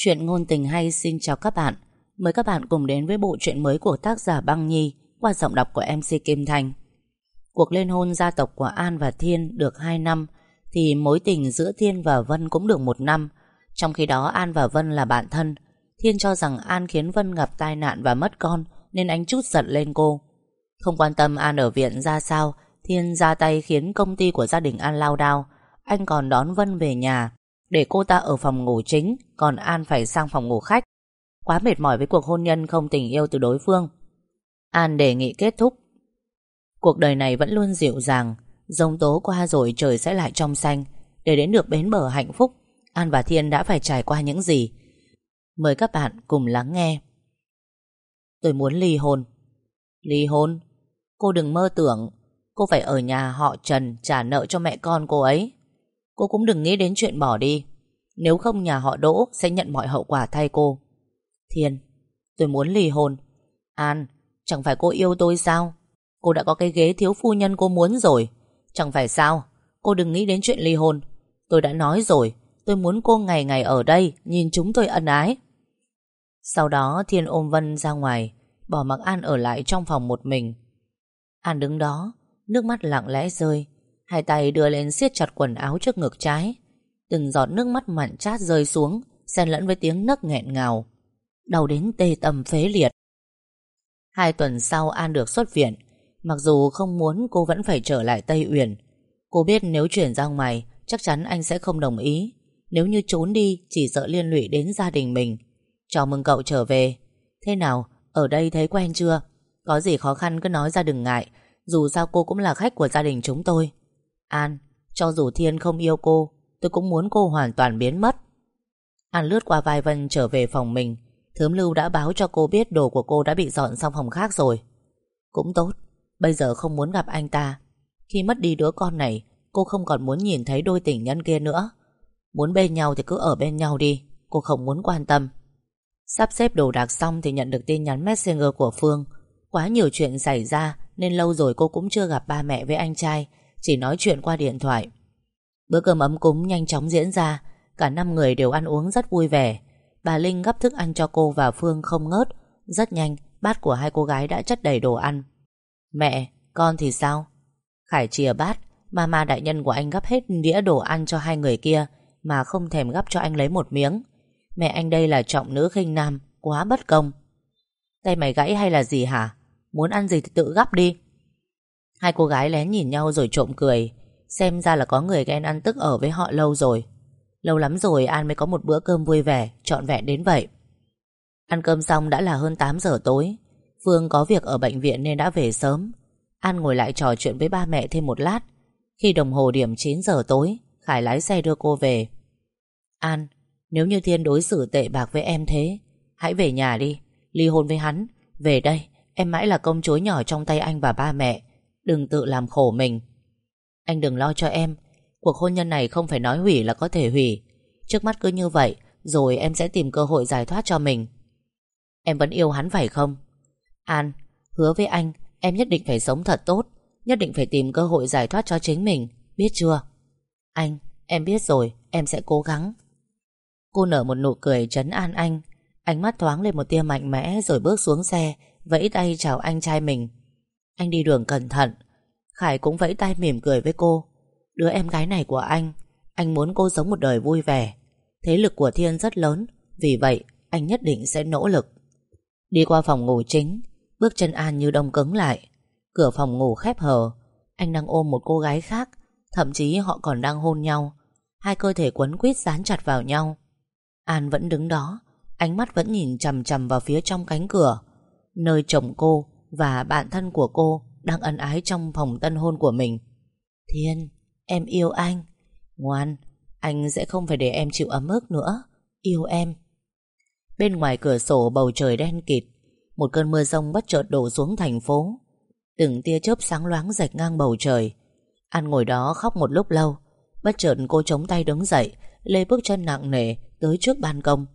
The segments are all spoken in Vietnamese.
Chuyện ngôn tình hay, xin chào các bạn. Mời các bạn cùng đến với bộ truyện mới của tác giả Băng Nhi Qua giọng đọc của MC Kim Thành. Cuộc liên hôn gia tộc của An và Thiên được 2 năm, Thì mối tình giữa Thiên và Vân cũng được một năm. Trong khi đó, An và Vân là bạn thân. Thiên cho rằng An khiến Vân gặp tai nạn và mất con, Nên anh chút giận lên cô. Không quan tâm An ở viện ra sao, Thiên ra tay khiến công ty của gia đình An lao đao. Anh còn đón Vân về nhà để cô ta ở phòng ngủ chính, Còn An phải sang phòng ngủ khách. Quá mệt mỏi với cuộc hôn nhân không tình yêu từ đối phương. An đề nghị kết thúc. Cuộc đời này vẫn luôn dịu dàng Dông tố qua rồi trời sẽ lại trong xanh. Để đến được bến bờ hạnh phúc, An và Thiên đã phải trải qua những gì? Mời các bạn cùng lắng nghe. Tôi muốn ly hôn. Ly hôn? Cô đừng mơ tưởng. Cô phải ở nhà họ Trần trả nợ cho mẹ con cô ấy. Cô cũng đừng nghĩ đến chuyện bỏ đi. Nếu không nhà họ Đỗ sẽ nhận mọi hậu quả thay cô. Thiên, Tôi muốn ly hôn. An, Chẳng phải cô yêu tôi sao? Cô đã có cái ghế thiếu phu nhân cô muốn rồi. Chẳng phải sao? Cô đừng nghĩ đến chuyện ly hôn. Tôi đã nói rồi, Tôi muốn cô ngày ngày ở đây, Nhìn chúng tôi ân ái. Sau đó, Thiên ôm Vân ra ngoài, Bỏ mặc An ở lại trong phòng một mình. An đứng đó, Nước mắt lặng lẽ rơi. Hai tay đưa lên siết chặt quần áo trước ngực trái. Từng giọt nước mắt mặn chát rơi xuống xen lẫn với tiếng nấc nghẹn ngào. Đau đến tê tâm phế liệt. Hai tuần sau An được xuất viện Mặc dù không muốn cô vẫn phải trở lại Tây Uyển. Cô biết nếu chuyển ra ngoài Chắc chắn anh sẽ không đồng ý. Nếu như trốn đi Chỉ sợ liên lụy đến gia đình mình. Chào mừng cậu trở về. Thế nào, ở đây thấy quen chưa? Có gì khó khăn cứ nói ra đừng ngại. Dù sao cô cũng là khách của gia đình chúng tôi. An, cho dù Thiên không yêu cô, tôi cũng muốn cô hoàn toàn biến mất. An lướt qua vai Vân trở về phòng mình. Thớm lưu đã báo cho cô biết đồ của cô đã bị dọn sang phòng khác rồi. Cũng tốt, bây giờ không muốn gặp anh ta. Khi mất đi đứa con này, cô không còn muốn nhìn thấy đôi tình nhân kia nữa. Muốn bên nhau thì cứ ở bên nhau đi, cô không muốn quan tâm. Sắp xếp đồ đạc xong thì nhận được tin nhắn messenger của Phương. Quá nhiều chuyện xảy ra nên lâu rồi cô cũng chưa gặp ba mẹ với anh trai chỉ nói chuyện qua điện thoại. Bữa cơm ấm cúng nhanh chóng diễn ra Cả năm người đều ăn uống rất vui vẻ. Bà Linh gấp thức ăn cho cô và Phương không ngớt. Rất nhanh Bát của hai cô gái đã chất đầy đồ ăn. Mẹ, con thì sao? Khải chìa bát. Mama đại nhân của anh gấp hết đĩa đồ ăn cho hai người kia Mà không thèm gấp cho anh lấy một miếng. Mẹ anh đây là trọng nữ khinh nam Quá bất công. Tay mày gãy hay là gì hả? Muốn ăn gì thì tự gấp đi. Hai cô gái lén nhìn nhau rồi trộm cười. Xem ra là có người ghen ăn tức ở với họ lâu rồi. Lâu lắm rồi An mới có một bữa cơm vui vẻ, Trọn vẹn đến vậy. Ăn cơm xong đã là hơn 8 giờ tối. Phương có việc ở bệnh viện nên đã về sớm. An ngồi lại trò chuyện với ba mẹ thêm một lát. Khi đồng hồ điểm 9 giờ tối, Khải lái xe đưa cô về. An, Nếu như Thiên đối xử tệ bạc với em thế, Hãy về nhà đi. Ly hôn với hắn. Về đây, Em mãi là công chúa nhỏ trong tay anh và ba mẹ. Đừng tự làm khổ mình. Anh đừng lo cho em. Cuộc hôn nhân này không phải nói hủy là có thể hủy. Trước mắt cứ như vậy, Rồi em sẽ tìm cơ hội giải thoát cho mình. Em vẫn yêu hắn phải không? An, Hứa với anh, Em nhất định phải sống thật tốt, Nhất định phải tìm cơ hội giải thoát cho chính mình, Biết chưa? Anh, Em biết rồi, Em sẽ cố gắng. Cô nở một nụ cười trấn an anh. Ánh mắt thoáng lên một tia mạnh mẽ Rồi bước xuống xe, Vẫy tay chào anh trai mình anh đi đường cẩn thận. Khải cũng vẫy tay mỉm cười với cô. Đứa em gái này của anh Anh muốn cô sống một đời vui vẻ. Thế lực của Thiên rất lớn, Vì vậy anh nhất định sẽ nỗ lực. Đi qua phòng ngủ chính, Bước chân An như đông cứng lại. Cửa phòng ngủ khép hờ, Anh đang ôm một cô gái khác, Thậm chí họ còn đang hôn nhau. Hai cơ thể quấn quýt dán chặt vào nhau. An vẫn đứng đó, Ánh mắt vẫn nhìn chầm chầm vào phía trong cánh cửa. Nơi chồng cô và bạn thân của cô đang ân ái trong phòng tân hôn của mình. Thiên, em yêu anh. Ngoan, anh sẽ không phải để em chịu ấm ức nữa. Yêu em. Bên ngoài cửa sổ bầu trời đen kịt, một cơn mưa rông bất chợt đổ xuống thành phố. Từng tia chớp sáng loáng rạch ngang bầu trời. An ngồi đó khóc một lúc lâu. Bất chợt cô chống tay đứng dậy, lê bước chân nặng nề tới trước ban công.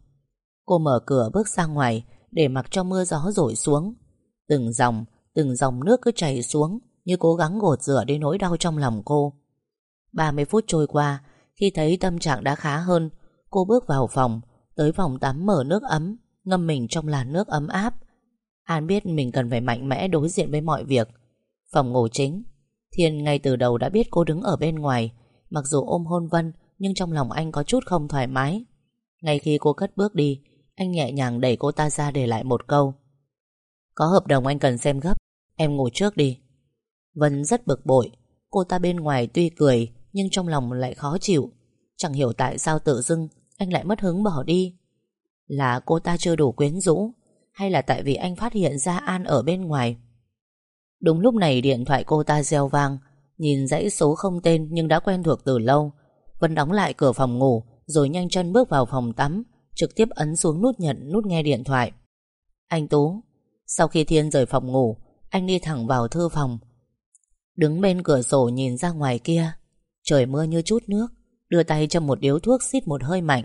Cô mở cửa bước ra ngoài để mặc cho mưa gió rội xuống. Từng dòng, từng dòng nước cứ chảy xuống như cố gắng gột rửa đi nỗi đau trong lòng cô. 30 phút trôi qua, khi thấy tâm trạng đã khá hơn, cô bước vào phòng, Tới phòng tắm mở nước ấm Ngâm mình trong làn nước ấm áp. An biết mình cần phải mạnh mẽ đối diện với mọi việc. Phòng ngủ chính Thiên ngay từ đầu đã biết cô đứng ở bên ngoài Mặc dù ôm hôn Vân Nhưng trong lòng anh có chút không thoải mái. Ngay khi cô cất bước đi Anh nhẹ nhàng đẩy cô ta ra để lại một câu. Có hợp đồng anh cần xem gấp. Em ngủ trước đi. Vân rất bực bội. Cô ta bên ngoài tuy cười, Nhưng trong lòng lại khó chịu. Chẳng hiểu tại sao tự dưng Anh lại mất hứng bỏ đi. Là cô ta chưa đủ quyến rũ, Hay là tại vì anh phát hiện ra An ở bên ngoài? Đúng lúc này điện thoại cô ta reo vang, Nhìn dãy số không tên Nhưng đã quen thuộc từ lâu. Vân đóng lại cửa phòng ngủ, Rồi nhanh chân bước vào phòng tắm, Trực tiếp ấn xuống nút nhận, nút nghe điện thoại. Anh Tú sau khi Thiên rời phòng ngủ Anh đi thẳng vào thư phòng. Đứng bên cửa sổ nhìn ra ngoài kia Trời mưa như chút nước Đưa tay cho một điếu thuốc xít một hơi mạnh.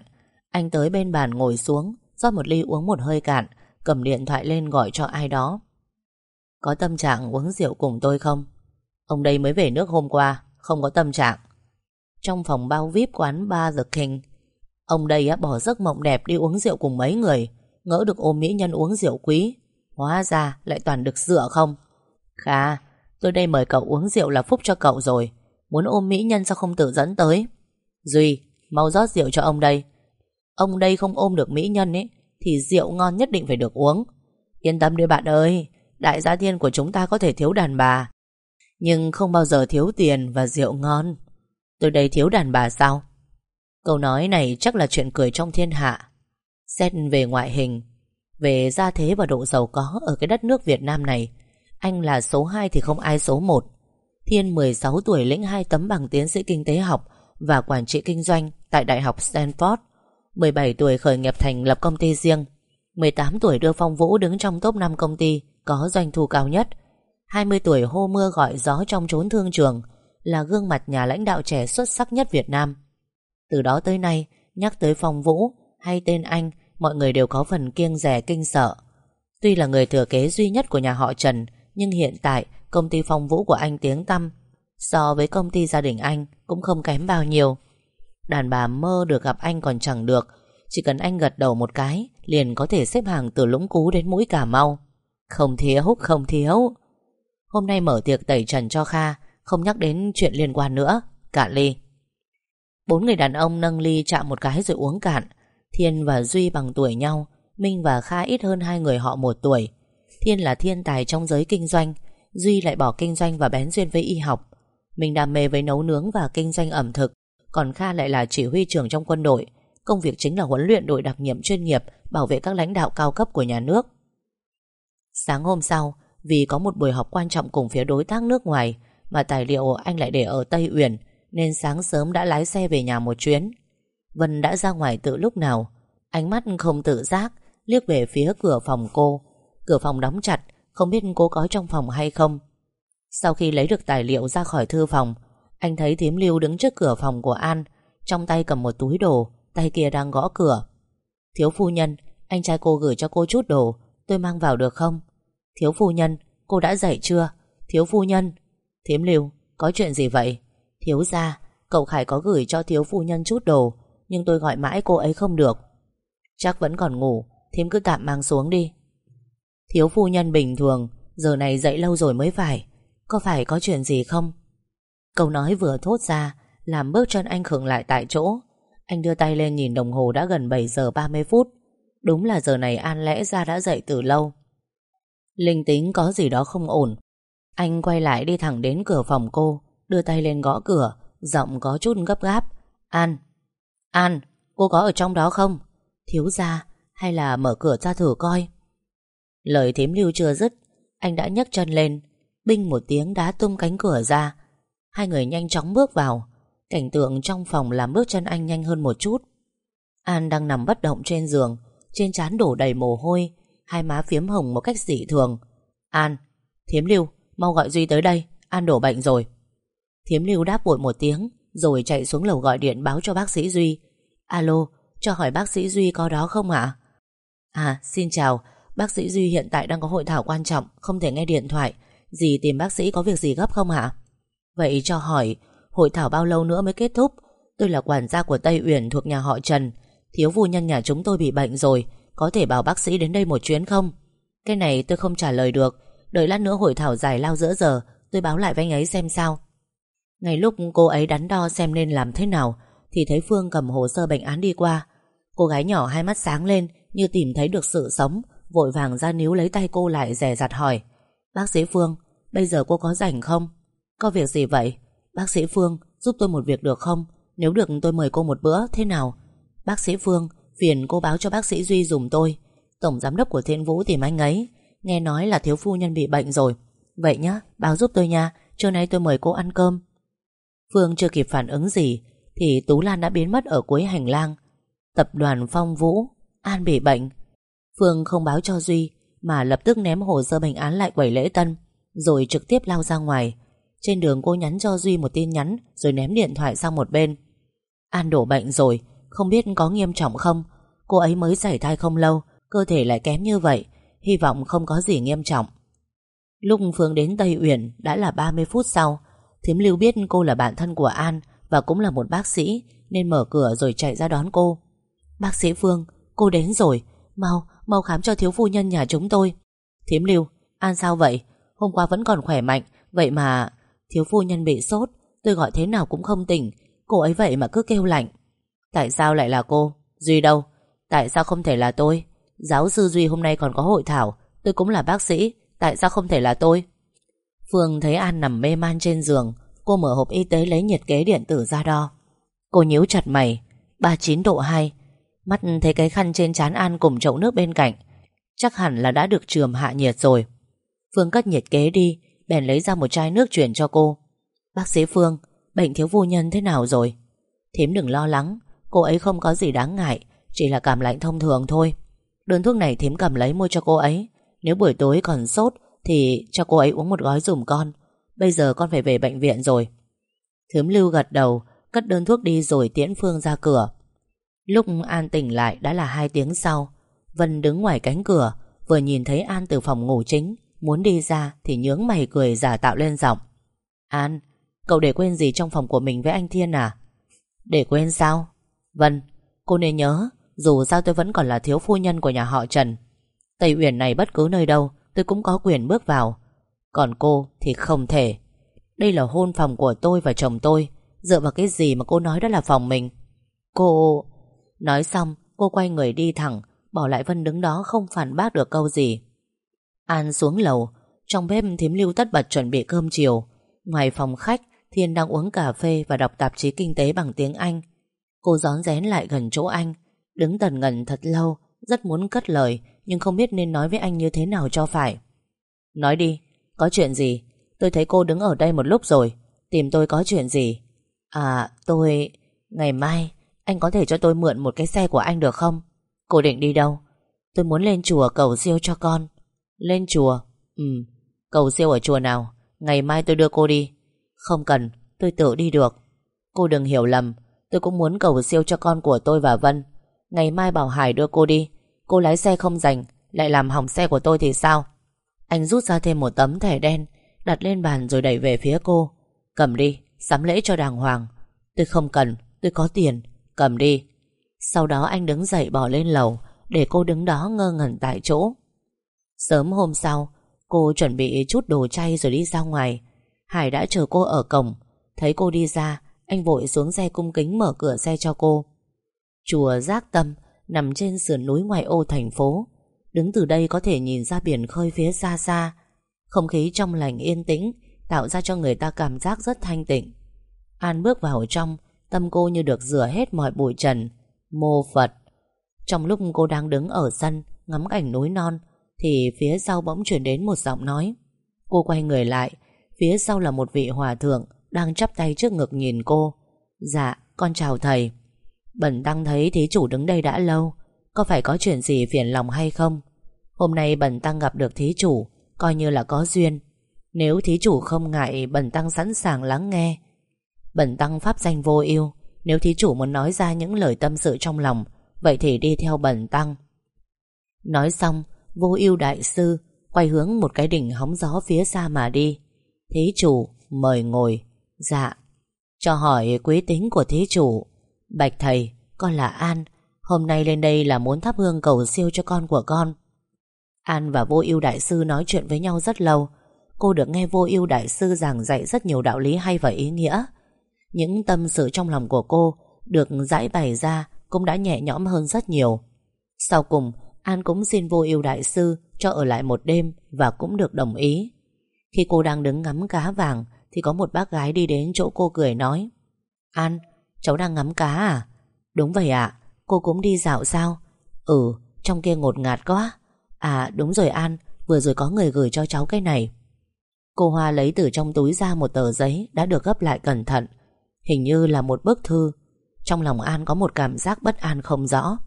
Anh tới bên bàn ngồi xuống rót một ly uống một hơi cạn Cầm điện thoại lên gọi cho ai đó. Có tâm trạng uống rượu cùng tôi không? Ông đây mới về nước hôm qua Không có tâm trạng. Trong phòng bao VIP quán ba The King Ông đây á, bỏ giấc mộng đẹp đi uống rượu cùng mấy người Ngỡ được ôm mỹ nhân uống rượu quý. Hóa ra lại toàn được dựa không? Kha, Tôi đây mời cậu uống rượu là phúc cho cậu rồi. Muốn ôm mỹ nhân sao không tự dẫn tới? Duy Mau rót rượu cho ông đây. Ông đây không ôm được mỹ nhân ấy Thì rượu ngon nhất định phải được uống. Yên tâm đi bạn ơi Đại gia thiên của chúng ta có thể thiếu đàn bà. Nhưng không bao giờ thiếu tiền và rượu ngon. Tôi đây thiếu đàn bà sao? Câu nói này chắc là chuyện cười trong thiên hạ. Xét về ngoại hình về gia thế và độ giàu có Ở cái đất nước Việt Nam này, Anh là số 2 thì không ai số 1 Thiên 16 tuổi lĩnh hai tấm bằng tiến sĩ kinh tế học Và quản trị kinh doanh Tại Đại học Stanford. 17 tuổi khởi nghiệp thành lập công ty riêng. 18 tuổi đưa Phong Vũ đứng trong top 5 công ty Có doanh thu cao nhất. 20 tuổi hô mưa gọi gió trong chốn thương trường, Là gương mặt nhà lãnh đạo trẻ xuất sắc nhất Việt Nam. Từ đó tới nay, Nhắc tới Phong Vũ hay tên anh Mọi người đều có phần kiêng rẻ kinh sợ. Tuy là người thừa kế duy nhất của nhà họ Trần Nhưng hiện tại Công ty Phong Vũ của anh tiếng tăm So với công ty gia đình anh Cũng không kém bao nhiêu. Đàn bà mơ được gặp anh còn chẳng được Chỉ cần anh gật đầu một cái Liền có thể xếp hàng từ lũng cú đến mũi Cà Mau. Không thiếu, không thiếu. Hôm nay mở tiệc tẩy trần cho Kha Không nhắc đến chuyện liên quan nữa. Cạn ly. Bốn người đàn ông nâng ly chạm một cái rồi uống cạn. Thiên và Duy bằng tuổi nhau, Minh và Kha ít hơn hai người họ một tuổi. Thiên là thiên tài trong giới kinh doanh, Duy lại bỏ kinh doanh và bén duyên với y học. Mình đam mê với nấu nướng và kinh doanh ẩm thực, Còn Kha lại là chỉ huy trưởng trong quân đội. Công việc chính là huấn luyện đội đặc nhiệm chuyên nghiệp, Bảo vệ các lãnh đạo cao cấp của nhà nước. Sáng hôm sau, Vì có một buổi họp quan trọng cùng phía đối tác nước ngoài Mà tài liệu anh lại để ở Tây Uyển, nên sáng sớm đã lái xe về nhà một chuyến. Vân đã ra ngoài từ lúc nào. Ánh mắt không tự giác, Liếc về phía cửa phòng cô. Cửa phòng đóng chặt, Không biết cô có trong phòng hay không. Sau khi lấy được tài liệu ra khỏi thư phòng, Anh thấy thím lưu đứng trước cửa phòng của An, Trong tay cầm một túi đồ, Tay kia đang gõ cửa. Thiếu phu nhân, Anh trai cô gửi cho cô chút đồ, Tôi mang vào được không? Thiếu phu nhân, Cô đã dậy chưa? Thiếu phu nhân. Thím lưu, Có chuyện gì vậy? Thiếu ra Cậu Khải có gửi cho thiếu phu nhân chút đồ nhưng tôi gọi mãi cô ấy không được. Chắc vẫn còn ngủ, Thím cứ tạm mang xuống đi. Thiếu phu nhân bình thường, Giờ này dậy lâu rồi mới phải. Có phải có chuyện gì không? Câu nói vừa thốt ra, Làm bước chân anh khựng lại tại chỗ. Anh đưa tay lên nhìn đồng hồ đã gần 7 giờ 30 phút. Đúng là giờ này An lẽ ra đã dậy từ lâu. Linh tính có gì đó không ổn. Anh quay lại đi thẳng đến cửa phòng cô, Đưa tay lên gõ cửa, Giọng có chút gấp gáp. An An, cô có ở trong đó không? Thiếu ra hay là mở cửa ra thử coi. Lời thím lưu chưa dứt, Anh đã nhấc chân lên, Binh một tiếng đá tung cánh cửa ra. Hai người nhanh chóng bước vào, Cảnh tượng trong phòng làm bước chân anh nhanh hơn một chút. An đang nằm bất động trên giường, Trên trán đổ đầy mồ hôi, Hai má phiếm hồng một cách dị thường. An Thiếm lưu, Mau gọi Duy tới đây, An đổ bệnh rồi. Thiếm lưu đáp vội một tiếng rồi chạy xuống lầu gọi điện báo cho bác sĩ Duy. Alo, cho hỏi bác sĩ Duy có đó không ạ? À, xin chào. Bác sĩ Duy hiện tại đang có hội thảo quan trọng Không thể nghe điện thoại. Dì tìm bác sĩ có việc gì gấp không hả? Vậy cho hỏi Hội thảo bao lâu nữa mới kết thúc? Tôi là quản gia của Tây Uyển thuộc nhà họ Trần. Thiếu phu nhân nhà chúng tôi bị bệnh rồi. Có thể bảo bác sĩ đến đây một chuyến không? Cái này tôi không trả lời được. Đợi lát nữa hội thảo giải lao giữa giờ Tôi báo lại với anh ấy xem sao. Ngay lúc cô ấy đắn đo xem nên làm thế nào Thì thấy Phương cầm hồ sơ bệnh án đi qua. Cô gái nhỏ hai mắt sáng lên Như tìm thấy được sự sống Vội vàng ra níu lấy tay cô lại rè rặt hỏi Bác sĩ Phương Bây giờ cô có rảnh không? Có việc gì vậy? Bác sĩ Phương giúp tôi một việc được không? Nếu được tôi mời cô một bữa thế nào? Bác sĩ Phương Phiền cô báo cho bác sĩ Duy dùng tôi. Tổng giám đốc của Thiên Vũ tìm anh ấy. Nghe nói là thiếu phu nhân bị bệnh rồi. Vậy nhá, báo giúp tôi nha. Trưa nay tôi mời cô ăn cơm. Phương chưa kịp phản ứng gì, Thì Tú Lan đã biến mất ở cuối hành lang. Tập đoàn Phong Vũ, An bị bệnh. Phương không báo cho Duy, Mà lập tức ném hồ sơ bệnh án lại quẩy lễ tân, Rồi trực tiếp lao ra ngoài. Trên đường cô nhắn cho Duy một tin nhắn, Rồi ném điện thoại sang một bên. An đổ bệnh rồi, Không biết có nghiêm trọng không? Cô ấy mới xảy thai không lâu, Cơ thể lại kém như vậy, Hy vọng không có gì nghiêm trọng. Lúc Phương đến Tây Uyển, Đã là 30 phút sau Thiếm Lưu biết cô là bạn thân của An Và cũng là một bác sĩ Nên mở cửa rồi chạy ra đón cô. Bác sĩ Phương, cô đến rồi. Mau, mau khám cho thiếu phu nhân nhà chúng tôi. Thiếm Lưu, An sao vậy? Hôm qua vẫn còn khỏe mạnh Vậy mà thiếu phu nhân bị sốt Tôi gọi thế nào cũng không tỉnh. Cô ấy vậy mà cứ kêu lạnh. Tại sao lại là cô? Duy đâu? Tại sao không thể là tôi? Giáo sư Duy hôm nay còn có hội thảo Tôi cũng là bác sĩ Tại sao không thể là tôi? Phương thấy An nằm mê man trên giường, Cô mở hộp y tế lấy nhiệt kế điện tử ra đo. Cô nhíu chặt mày 39 độ 2 Mắt thấy cái khăn trên chán An cùng chậu nước bên cạnh, Chắc hẳn là đã được trường hạ nhiệt rồi. Phương cất nhiệt kế đi, Bèn lấy ra một chai nước chuyển cho cô. Bác sĩ Phương, Bệnh thiếu phu nhân thế nào rồi? Thím đừng lo lắng, Cô ấy không có gì đáng ngại, Chỉ là cảm lạnh thông thường thôi. Đơn thuốc này thím cầm lấy mua cho cô ấy. Nếu buổi tối còn sốt thì cho cô ấy uống một gói dùm con. Bây giờ con phải về bệnh viện rồi. Thướm lưu gật đầu, Cất đơn thuốc đi rồi tiễn Phương ra cửa. Lúc An tỉnh lại đã là hai tiếng sau, Vân đứng ngoài cánh cửa, Vừa nhìn thấy An từ phòng ngủ chính, Muốn đi ra thì nhướng mày cười giả tạo lên giọng. An, Cậu để quên gì trong phòng của mình với anh Thiên à? Để quên sao? Vân, Cô nên nhớ, Dù sao tôi vẫn còn là thiếu phu nhân của nhà họ Trần. Tây Uyển này bất cứ nơi đâu Tôi cũng có quyền bước vào. Còn cô thì không thể. Đây là hôn phòng của tôi và chồng tôi. Dựa vào cái gì mà cô nói đó là phòng mình? Cô... Nói xong, cô quay người đi thẳng, Bỏ lại Vân đứng đó không phản bác được câu gì. An xuống lầu, Trong bếp thím lưu tất bật chuẩn bị cơm chiều. Ngoài phòng khách, Thiên đang uống cà phê và đọc tạp chí kinh tế bằng tiếng Anh. Cô gión rén lại gần chỗ anh, Đứng tần ngần thật lâu, Rất muốn cất lời nhưng không biết nên nói với anh như thế nào cho phải. Nói đi, có chuyện gì? Tôi thấy cô đứng ở đây một lúc rồi. Tìm tôi có chuyện gì? À tôi... Ngày mai Anh có thể cho tôi mượn một cái xe của anh được không? Cô định đi đâu? Tôi muốn lên chùa cầu siêu cho con. Lên chùa? Ừ. Cầu siêu ở chùa nào? Ngày mai tôi đưa cô đi. Không cần Tôi tự đi được. Cô đừng hiểu lầm Tôi cũng muốn cầu siêu cho con của tôi và Vân. Ngày mai bảo Hải đưa cô đi. Cô lái xe không rành Lại làm hỏng xe của tôi thì sao? Anh rút ra thêm một tấm thẻ đen Đặt lên bàn rồi đẩy về phía cô. Cầm đi, sắm lễ cho đàng hoàng. Tôi không cần, tôi có tiền Cầm đi. Sau đó anh đứng dậy bỏ lên lầu Để cô đứng đó ngơ ngẩn tại chỗ. Sớm hôm sau Cô chuẩn bị chút đồ chay rồi đi ra ngoài. Hải đã chờ cô ở cổng. Thấy cô đi ra Anh vội xuống xe cung kính mở cửa xe cho cô. Chùa Giác Tâm Nằm trên sườn núi ngoài ô thành phố. Đứng từ đây có thể nhìn ra biển khơi phía xa xa. Không khí trong lành yên tĩnh, Tạo ra cho người ta cảm giác rất thanh tịnh. An bước vào trong, Tâm cô như được rửa hết mọi bụi trần, Mô Phật. Trong lúc cô đang đứng ở sân, Ngắm cảnh núi non, Thì phía sau bỗng chuyển đến một giọng nói. Cô quay người lại, Phía sau là một vị hòa thượng Đang chắp tay trước ngực nhìn cô. Dạ con chào thầy. Bẩn tăng thấy thí chủ đứng đây đã lâu, Có phải có chuyện gì phiền lòng hay không? Hôm nay bẩn tăng gặp được thí chủ, Coi như là có duyên. Nếu thí chủ không ngại Bẩn tăng sẵn sàng lắng nghe. Bẩn tăng pháp danh vô ưu, Nếu thí chủ muốn nói ra những lời tâm sự trong lòng, Vậy thì đi theo bẩn tăng. Nói xong, Vô ưu đại sư Quay hướng một cái đỉnh hóng gió phía xa mà đi. Thí chủ, mời ngồi. Dạ. Cho hỏi quý tính của thí chủ Bạch thầy con là An. Hôm nay lên đây là muốn thắp hương cầu siêu cho con của con. An và vô ưu đại sư nói chuyện với nhau rất lâu. Cô được nghe vô ưu đại sư giảng dạy rất nhiều đạo lý hay và ý nghĩa. Những tâm sự trong lòng của cô Được giải bày ra Cũng đã nhẹ nhõm hơn rất nhiều. Sau cùng An cũng xin vô ưu đại sư Cho ở lại một đêm Và cũng được đồng ý. Khi cô đang đứng ngắm cá vàng Thì có một bác gái đi đến chỗ cô cười nói An, cháu đang ngắm cá à? Đúng vậy ạ. Cô cũng đi dạo sao? Ừ trong kia ngột ngạt quá. À đúng rồi An, Vừa rồi có người gửi cho cháu cái này. Cô Hoa lấy từ trong túi ra một tờ giấy Đã được gấp lại cẩn thận. Hình như là một bức thư. Trong lòng An có một cảm giác bất an không rõ.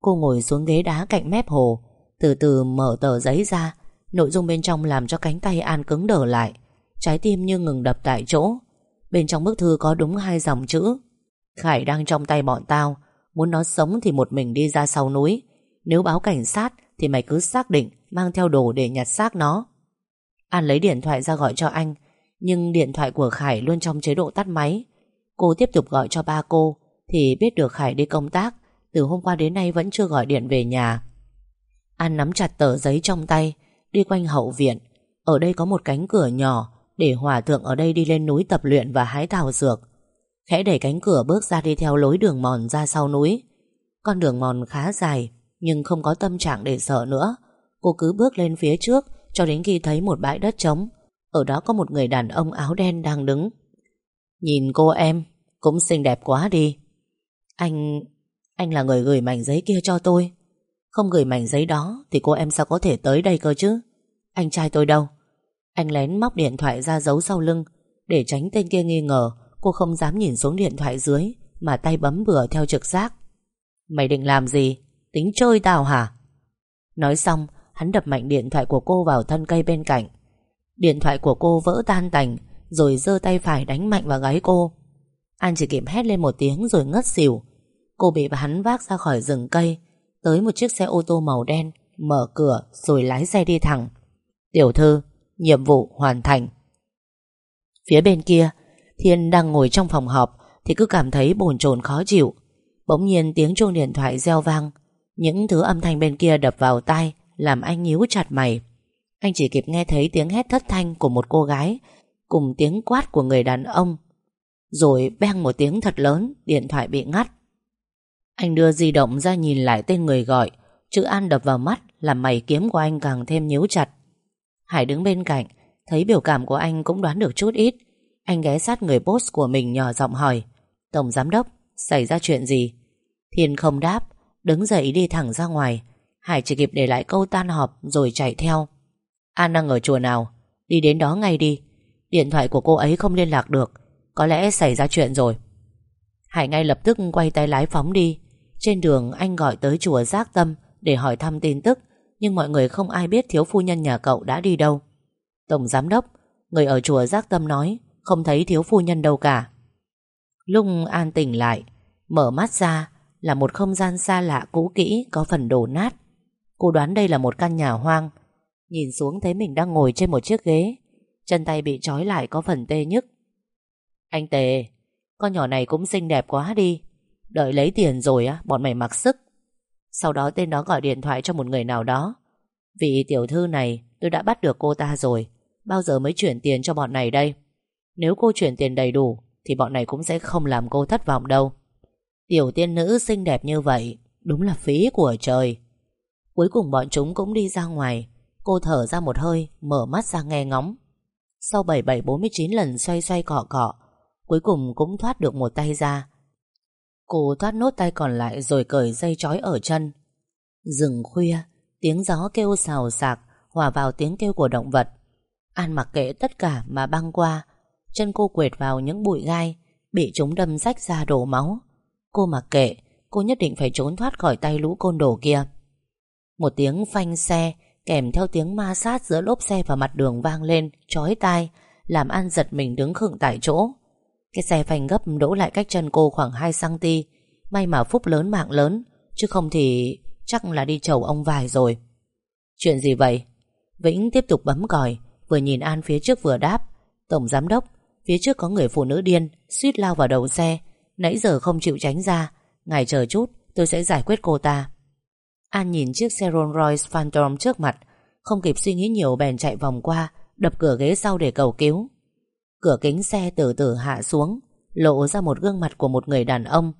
Cô ngồi xuống ghế đá cạnh mép hồ, Từ từ mở tờ giấy ra. Nội dung bên trong làm cho cánh tay An cứng đờ lại. Trái tim như ngừng đập tại chỗ. Bên trong bức thư có đúng hai dòng chữ. Khải đang trong tay bọn tao. Muốn nó sống thì một mình đi ra sau núi. Nếu báo cảnh sát Thì mày cứ xác định Mang theo đồ để nhặt xác nó. An lấy điện thoại ra gọi cho anh, Nhưng điện thoại của Khải luôn trong chế độ tắt máy. Cô tiếp tục gọi cho ba cô, Thì biết được Khải đi công tác, Từ hôm qua đến nay vẫn chưa gọi điện về nhà. An nắm chặt tờ giấy trong tay, Đi quanh hậu viện. Ở đây có một cánh cửa nhỏ Để hòa thượng ở đây đi lên núi tập luyện và hái thảo dược. Khẽ đẩy cánh cửa bước ra đi theo lối đường mòn ra sau núi. Con đường mòn khá dài, Nhưng không có tâm trạng để sợ nữa. Cô cứ bước lên phía trước, Cho đến khi thấy một bãi đất trống. Ở đó có một người đàn ông áo đen đang đứng. Nhìn cô em, Cũng xinh đẹp quá đi. Anh... Anh là người gửi mảnh giấy kia cho tôi. Không gửi mảnh giấy đó Thì cô em sao có thể tới đây cơ chứ? Anh trai tôi đâu? Anh lén móc điện thoại ra giấu sau lưng, Để tránh tên kia nghi ngờ. Cô không dám nhìn xuống điện thoại dưới, Mà tay bấm bừa theo trực giác. Mày định làm gì? Tính chơi tao hả? Nói xong, hắn đập mạnh điện thoại của cô vào thân cây bên cạnh. Điện thoại của cô vỡ tan tành, Rồi giơ tay phải đánh mạnh vào gáy cô. An chỉ kịp hét lên một tiếng rồi ngất xỉu. Cô bị hắn vác ra khỏi rừng cây, Tới một chiếc xe ô tô màu đen, Mở cửa rồi lái xe đi thẳng. Tiểu thư, Nhiệm vụ hoàn thành. Phía bên kia Thiên đang ngồi trong phòng họp Thì cứ cảm thấy bồn chồn khó chịu. Bỗng nhiên tiếng chuông điện thoại reo vang. Những thứ âm thanh bên kia đập vào tai, Làm anh nhíu chặt mày. Anh chỉ kịp nghe thấy tiếng hét thất thanh Của một cô gái, Cùng tiếng quát của người đàn ông. Rồi beng một tiếng thật lớn, Điện thoại bị ngắt. Anh đưa di động ra nhìn lại tên người gọi. Chữ An đập vào mắt, Làm mày kiếm của anh càng thêm nhíu chặt. Hải đứng bên cạnh, Thấy biểu cảm của anh cũng đoán được chút ít anh ghé sát người boss của mình nhỏ giọng hỏi, Tổng giám đốc, Xảy ra chuyện gì? Thiên không đáp, Đứng dậy đi thẳng ra ngoài. Hải chỉ kịp để lại câu tan họp rồi chạy theo. An đang ở chùa nào? Đi đến đó ngay đi. Điện thoại của cô ấy không liên lạc được, Có lẽ xảy ra chuyện rồi. Hải ngay lập tức quay tay lái phóng đi. Trên đường, anh gọi tới chùa Giác Tâm Để hỏi thăm tin tức, Nhưng mọi người không ai biết thiếu phu nhân nhà cậu đã đi đâu. Tổng giám đốc, Người ở chùa Giác Tâm nói không thấy thiếu phu nhân đâu cả. Lúc An tỉnh lại, Mở mắt ra Là một không gian xa lạ cũ kỹ Có phần đổ nát. Cô đoán đây là một căn nhà hoang. Nhìn xuống thấy mình đang ngồi trên một chiếc ghế. Chân tay bị trói lại có phần tê nhức. Anh Tề, Con nhỏ này cũng xinh đẹp quá đi. Đợi lấy tiền rồi á, Bọn mày mặc sức. Sau đó tên đó gọi điện thoại cho một người nào đó. Vị tiểu thư này, tôi đã bắt được cô ta rồi. Bao giờ mới chuyển tiền cho bọn này đây? Nếu cô chuyển tiền đầy đủ, Thì bọn này cũng sẽ không làm cô thất vọng đâu. Tiểu tiên nữ xinh đẹp như vậy, Đúng là phí của trời. Cuối cùng bọn chúng cũng đi ra ngoài. Cô thở ra một hơi, Mở mắt ra nghe ngóng. Sau 7749 lần xoay xoay cọ cọ, Cuối cùng cũng thoát được một tay ra. Cô thoát nốt tay còn lại Rồi cởi dây chói ở chân. Rừng khuya, Tiếng gió kêu xào xạc, Hòa vào tiếng kêu của động vật. An mặc kệ tất cả mà băng qua Chân cô quệt vào những bụi gai, Bị chúng đâm rách ra đổ máu. Cô mặc kệ, Cô nhất định phải trốn thoát khỏi tay lũ côn đồ kia. Một tiếng phanh xe, Kèm theo tiếng ma sát giữa lốp xe và mặt đường vang lên, Chói tai, Làm An giật mình đứng khựng tại chỗ. Cái xe phanh gấp đỗ lại cách chân cô khoảng 2cm May mà phúc lớn mạng lớn, Chứ không thì chắc là đi chầu ông vài rồi. Chuyện gì vậy? Vĩnh tiếp tục bấm còi, Vừa nhìn An phía trước vừa đáp, Tổng giám đốc Phía trước có người phụ nữ điên Suýt lao vào đầu xe. Nãy giờ không chịu tránh ra. Ngài chờ chút Tôi sẽ giải quyết cô ta. An nhìn chiếc xe Rolls Royce Phantom trước mặt. Không kịp suy nghĩ nhiều bèn chạy vòng qua Đập cửa ghế sau để cầu cứu. Cửa kính xe từ từ hạ xuống Lộ ra một gương mặt của một người đàn ông.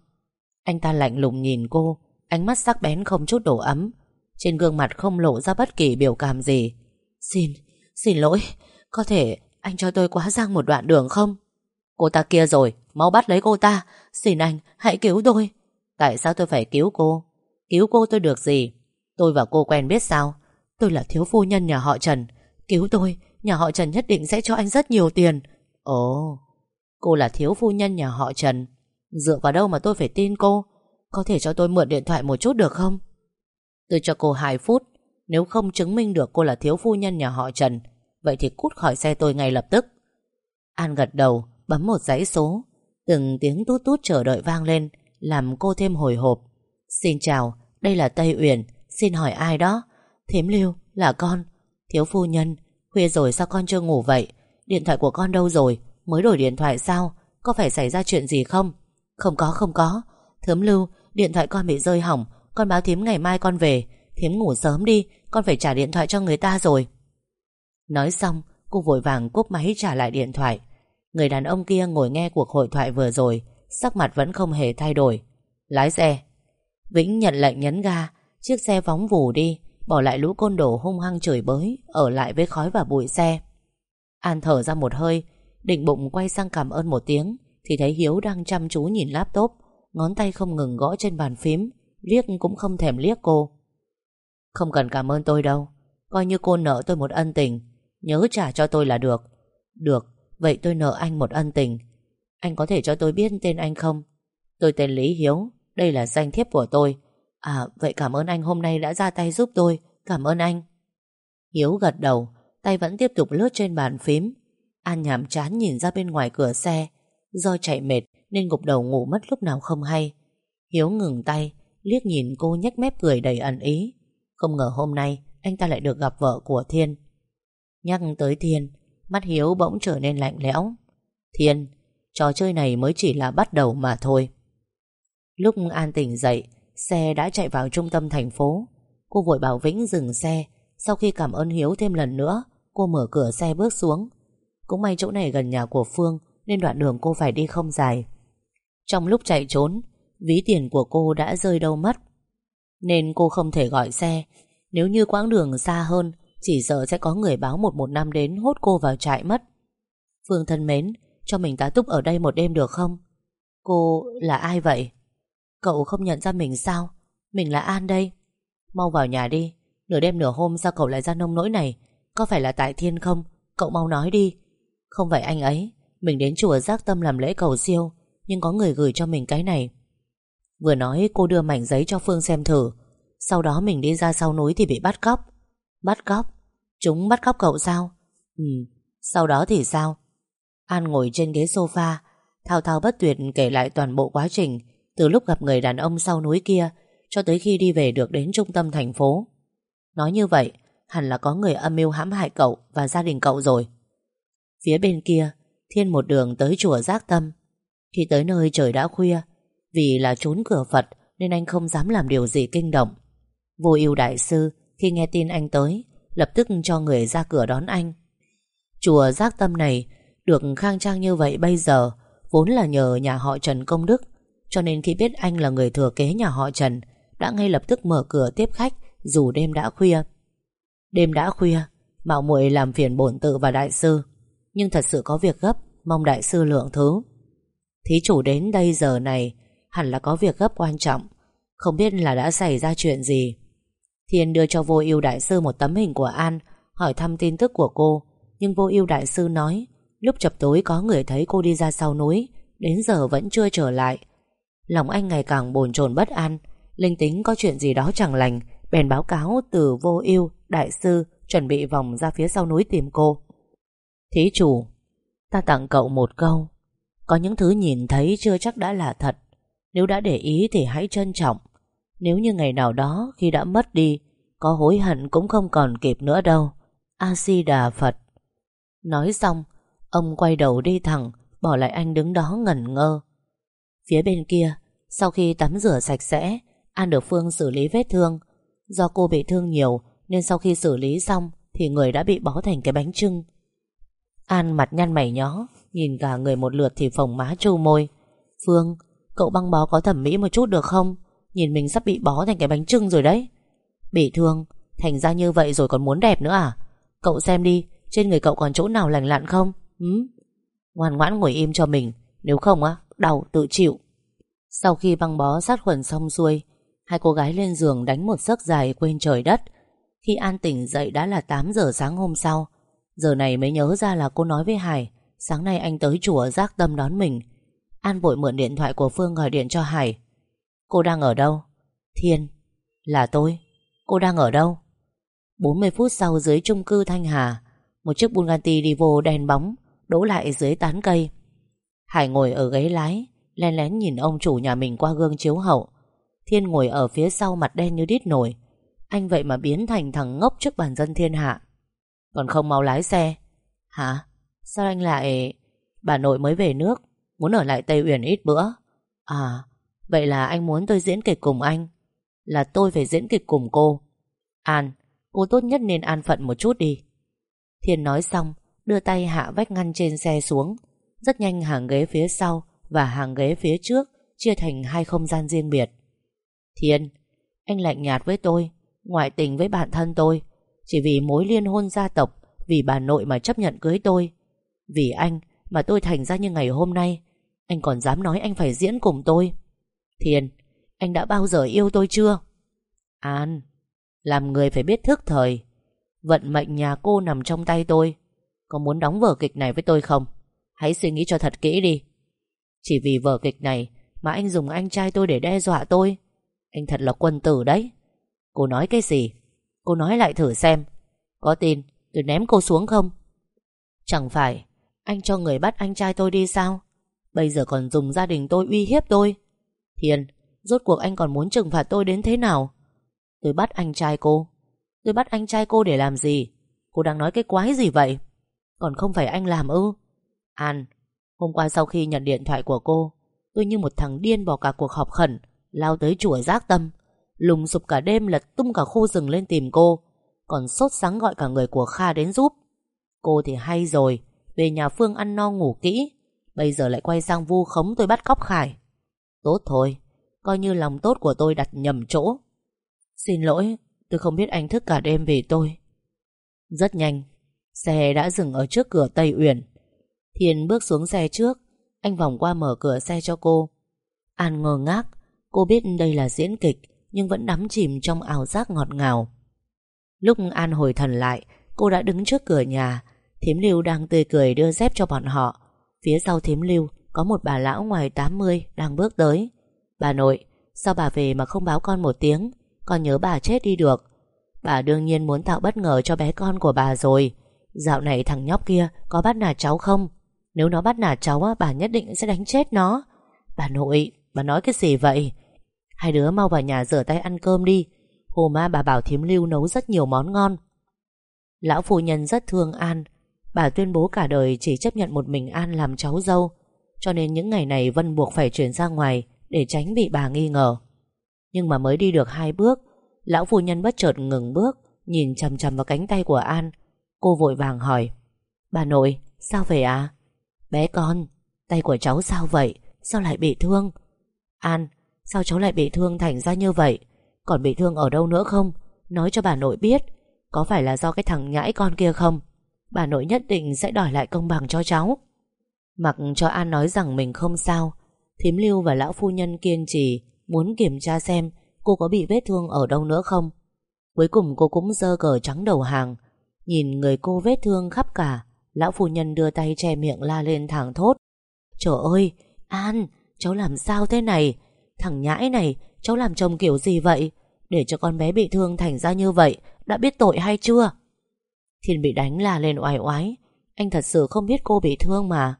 Anh ta lạnh lùng nhìn cô Ánh mắt sắc bén không chút đổ ấm. Trên gương mặt không lộ ra bất kỳ biểu cảm gì. Xin, xin lỗi Có thể anh cho tôi quá giang một đoạn đường không? Cô ta kia rồi, Mau bắt lấy cô ta. Xin anh, hãy cứu tôi. Tại sao tôi phải cứu cô? Cứu cô tôi được gì? Tôi và cô quen biết sao? Tôi là thiếu phu nhân nhà họ Trần. Cứu tôi, Nhà họ Trần nhất định sẽ cho anh rất nhiều tiền. Ồ, Cô là thiếu phu nhân nhà họ Trần. Dựa vào đâu mà tôi phải tin cô? Có thể cho tôi mượn điện thoại một chút được không? Tôi cho cô 2 phút. Nếu không chứng minh được cô là thiếu phu nhân nhà họ Trần Vậy thì cút khỏi xe tôi ngay lập tức. An gật đầu Bấm một dãy số. Từng tiếng tút tút chờ đợi vang lên Làm cô thêm hồi hộp. Xin chào, đây là Tây Uyển Xin hỏi ai đó? Thiếm Lưu, là con. Thiếu phu nhân, khuya rồi sao con chưa ngủ vậy? Điện thoại của con đâu rồi? Mới đổi điện thoại sao? Có phải xảy ra chuyện gì không? Không có không có. Thớm Lưu, điện thoại con bị rơi hỏng. Con báo Thiếm ngày mai con về. Thiếm ngủ sớm đi Con phải trả điện thoại cho người ta rồi. Nói xong, Cô vội vàng cúp máy trả lại điện thoại. Người đàn ông kia ngồi nghe cuộc hội thoại vừa rồi, Sắc mặt vẫn không hề thay đổi. Lái xe. Vĩnh nhận lệnh nhấn ga, Chiếc xe phóng vù đi, Bỏ lại lũ côn đồ hung hăng chửi bới, Ở lại với khói và bụi xe. An thở ra một hơi, Định bụng quay sang cảm ơn một tiếng, Thì thấy Hiếu đang chăm chú nhìn laptop, Ngón tay không ngừng gõ trên bàn phím, Liếc cũng không thèm liếc cô. Không cần cảm ơn tôi đâu, Coi như cô nợ tôi một ân tình Nhớ trả cho tôi là được. Được, vậy tôi nợ anh một ân tình. Anh có thể cho tôi biết tên anh không? Tôi tên Lý Hiếu Đây là danh thiếp của tôi. À vậy cảm ơn anh hôm nay đã ra tay giúp tôi. Cảm ơn anh. Hiếu gật đầu Tay vẫn tiếp tục lướt trên bàn phím. An nhàm chán nhìn ra bên ngoài cửa xe. Do chạy mệt nên gục đầu ngủ mất lúc nào không hay. Hiếu ngừng tay Liếc nhìn cô nhếch mép cười đầy ẩn ý. Không ngờ hôm nay Anh ta lại được gặp vợ của Thiên. Nhắc tới Thiên, Mắt Hiếu bỗng trở nên lạnh lẽo. Thiên, Trò chơi này mới chỉ là bắt đầu mà thôi. Lúc An tỉnh dậy, Xe đã chạy vào trung tâm thành phố. Cô vội bảo Vĩnh dừng xe. Sau khi cảm ơn Hiếu thêm lần nữa, Cô mở cửa xe bước xuống. Cũng may chỗ này gần nhà của Phương, Nên đoạn đường cô phải đi không dài. Trong lúc chạy trốn, Ví tiền của cô đã rơi đâu mất. Nên cô không thể gọi xe. Nếu như quãng đường xa hơn chỉ sợ sẽ có người báo 115 đến Hốt cô vào trại mất. Phương thân mến, Cho mình tá túc ở đây một đêm được không? Cô là ai vậy? Cậu không nhận ra mình sao? Mình là An đây. Mau vào nhà đi, Nửa đêm nửa hôm sao cậu lại ra nông nỗi này? Có phải là tại thiên không? Cậu mau nói đi. Không phải anh ấy, Mình đến chùa giác tâm làm lễ cầu siêu, Nhưng có người gửi cho mình cái này. Vừa nói cô đưa mảnh giấy cho Phương xem thử. Sau đó mình đi ra sau núi thì bị bắt cóc. Bắt cóc? Chúng bắt cóc cậu sao? Ừ Sau đó thì sao? An ngồi trên ghế sofa, Thao thao bất tuyệt kể lại toàn bộ quá trình, Từ lúc gặp người đàn ông sau núi kia, Cho tới khi đi về được đến trung tâm thành phố. Nói như vậy, Hẳn là có người âm mưu hãm hại cậu Và gia đình cậu rồi. Phía bên kia, Thiên một đường tới chùa Giác Tâm. Khi tới nơi trời đã khuya, Vì là trốn cửa Phật Nên anh không dám làm điều gì kinh động. Vô ưu đại sư khi nghe tin anh tới, Lập tức cho người ra cửa đón anh. Chùa Giác Tâm này Được khang trang như vậy bây giờ Vốn là nhờ nhà họ Trần Công Đức, Cho nên khi biết anh là người thừa kế nhà họ Trần, Đã ngay lập tức mở cửa tiếp khách Dù đêm đã khuya. Đêm đã khuya, Mạo muội làm phiền bổn tự và đại sư, Nhưng thật sự có việc gấp, Mong đại sư lượng thứ. Thí chủ đến đây giờ này Hẳn là có việc gấp quan trọng, Không biết là đã xảy ra chuyện gì. Thiên đưa cho vô ưu đại sư một tấm hình của An, Hỏi thăm tin tức của cô. Nhưng vô ưu đại sư nói, Lúc chập tối có người thấy cô đi ra sau núi, Đến giờ vẫn chưa trở lại. Lòng anh ngày càng bồn chồn bất an, Linh tính có chuyện gì đó chẳng lành, Bèn báo cáo từ vô ưu Đại sư chuẩn bị vòng ra phía sau núi tìm cô. Thí chủ, Ta tặng cậu một câu, Có những thứ nhìn thấy chưa chắc đã là thật. Nếu đã để ý thì hãy trân trọng. Nếu như ngày nào đó Khi đã mất đi, Có hối hận cũng không còn kịp nữa đâu. A-di-đà Phật. Nói xong, Ông quay đầu đi thẳng, Bỏ lại anh đứng đó ngẩn ngơ. Phía bên kia, Sau khi tắm rửa sạch sẽ, An được Phương xử lý vết thương. Do cô bị thương nhiều, Nên sau khi xử lý xong Thì người đã bị bó thành cái bánh trưng. An mặt nhăn mày nhó, Nhìn cả người một lượt thì phồng má trâu môi. Phương, Cậu băng bó có thẩm mỹ một chút được không? Nhìn mình sắp bị bó thành cái bánh trưng rồi đấy. Bị thương, Thành ra như vậy rồi còn muốn đẹp nữa à? Cậu xem đi, Trên người cậu còn chỗ nào lành lặn không? Ừ? Ngoan ngoãn ngồi im cho mình, Nếu không á, Đau, tự chịu. Sau khi băng bó sát khuẩn xong xuôi, Hai cô gái lên giường đánh một giấc dài quên trời đất. Khi An tỉnh dậy đã là 8 giờ sáng hôm sau. Giờ này mới nhớ ra là cô nói với Hải, Sáng nay anh tới chùa giác tâm đón mình. An vội mượn điện thoại của Phương gọi điện cho Hải. Cô đang ở đâu? Thiên. Là tôi. Cô đang ở đâu? 40 phút sau dưới chung cư Thanh Hà, Một chiếc Bugatti đi vô đèn bóng Đỗ lại dưới tán cây. Hải ngồi ở ghế lái, Len lén nhìn ông chủ nhà mình qua gương chiếu hậu. Thiên ngồi ở phía sau mặt đen như đít nổi. Anh vậy mà biến thành thằng ngốc trước bàn dân thiên hạ. Còn không mau lái xe. Hả? Sao anh lại... Bà nội mới về nước, Muốn ở lại Tây Uyển ít bữa. À Vậy là anh muốn tôi diễn kịch cùng anh. Là tôi phải diễn kịch cùng cô. An, Cô tốt nhất nên an phận một chút đi. Thiên nói xong, Đưa tay hạ vách ngăn trên xe xuống. Rất nhanh hàng ghế phía sau Và hàng ghế phía trước Chia thành hai không gian riêng biệt. Thiên, Anh lạnh nhạt với tôi, Ngoại tình với bạn thân tôi. Chỉ vì mối liên hôn gia tộc, Vì bà nội mà chấp nhận cưới tôi. Vì anh mà tôi thành ra như ngày hôm nay, Anh còn dám nói anh phải diễn cùng tôi. Thiên Anh đã bao giờ yêu tôi chưa? An, Làm người phải biết thức thời. Vận mệnh nhà cô nằm trong tay tôi. Có muốn đóng vở kịch này với tôi không? Hãy suy nghĩ cho thật kỹ đi. Chỉ vì vở kịch này Mà anh dùng anh trai tôi để đe dọa tôi. Anh thật là quân tử đấy. Cô nói cái gì? Cô nói lại thử xem. Có tin tôi ném cô xuống không? Chẳng phải, Anh cho người bắt anh trai tôi đi sao? Bây giờ còn dùng gia đình tôi uy hiếp tôi. Thiên Rốt cuộc anh còn muốn trừng phạt tôi đến thế nào? Tôi bắt anh trai cô. Tôi bắt anh trai cô để làm gì? Cô đang nói cái quái gì vậy? Còn không phải anh làm ư? An, Hôm qua sau khi nhận điện thoại của cô, Tôi như một thằng điên bỏ cả cuộc họp khẩn, Lao tới chùa giác tâm. Lùng sụp cả đêm lật tung cả khu rừng lên tìm cô. Còn sốt sáng gọi cả người của Kha đến giúp. Cô thì hay rồi, Về nhà Phương ăn no ngủ kỹ. Bây giờ lại quay sang vu khống tôi bắt cóc Khải. Tốt thôi. Coi như lòng tốt của tôi đặt nhầm chỗ. Xin lỗi, Tôi không biết anh thức cả đêm vì tôi. Rất nhanh, Xe đã dừng ở trước cửa Tây Uyển. Thiên bước xuống xe trước, Anh vòng qua mở cửa xe cho cô. An ngơ ngác, Cô biết đây là diễn kịch, Nhưng vẫn đắm chìm trong ảo giác ngọt ngào. Lúc An hồi thần lại, Cô đã đứng trước cửa nhà. Thiếm Lưu đang tươi cười đưa dép cho bọn họ. Phía sau Thiếm Lưu có một bà lão ngoài 80 đang bước tới. Bà nội, Sao bà về mà không báo con một tiếng? Con nhớ bà chết đi được. Bà đương nhiên muốn tạo bất ngờ cho bé con của bà rồi. Dạo này thằng nhóc kia Có bắt nạt cháu không? Nếu nó bắt nạt cháu bà nhất định sẽ đánh chết nó. Bà nội, Bà nói cái gì vậy? Hai đứa mau vào nhà rửa tay ăn cơm đi. Hôm á, bà bảo thiếm lưu nấu rất nhiều món ngon. Lão phu nhân rất thương An. Bà tuyên bố cả đời chỉ chấp nhận một mình An làm cháu dâu. Cho nên những ngày này Vân buộc phải chuyển ra ngoài Để tránh bị bà nghi ngờ. Nhưng mà mới đi được hai bước, Lão phu nhân bất chợt ngừng bước, Nhìn chầm chầm vào cánh tay của An. Cô vội vàng hỏi, Bà nội, sao về à Bé con, Tay của cháu sao vậy? Sao lại bị thương? An, sao cháu lại bị thương thành ra như vậy? Còn bị thương ở đâu nữa không? Nói cho bà nội biết, Có phải là do cái thằng nhãi con kia không? Bà nội nhất định sẽ đòi lại công bằng cho cháu. Mặc cho An nói rằng mình không sao, Thím Lưu và lão phu nhân kiên trì Muốn kiểm tra xem Cô có bị vết thương ở đâu nữa không. Cuối cùng cô cũng dơ cờ trắng đầu hàng, Nhìn người cô vết thương khắp cả, Lão phu nhân đưa tay che miệng la lên thẳng thốt. Trời ơi, An, cháu làm sao thế này? Thằng nhãi này, cháu làm chồng kiểu gì vậy? Để cho con bé bị thương thành ra như vậy, Đã biết tội hay chưa? Thiên bị đánh la lên oai oái, Anh thật sự không biết cô bị thương mà.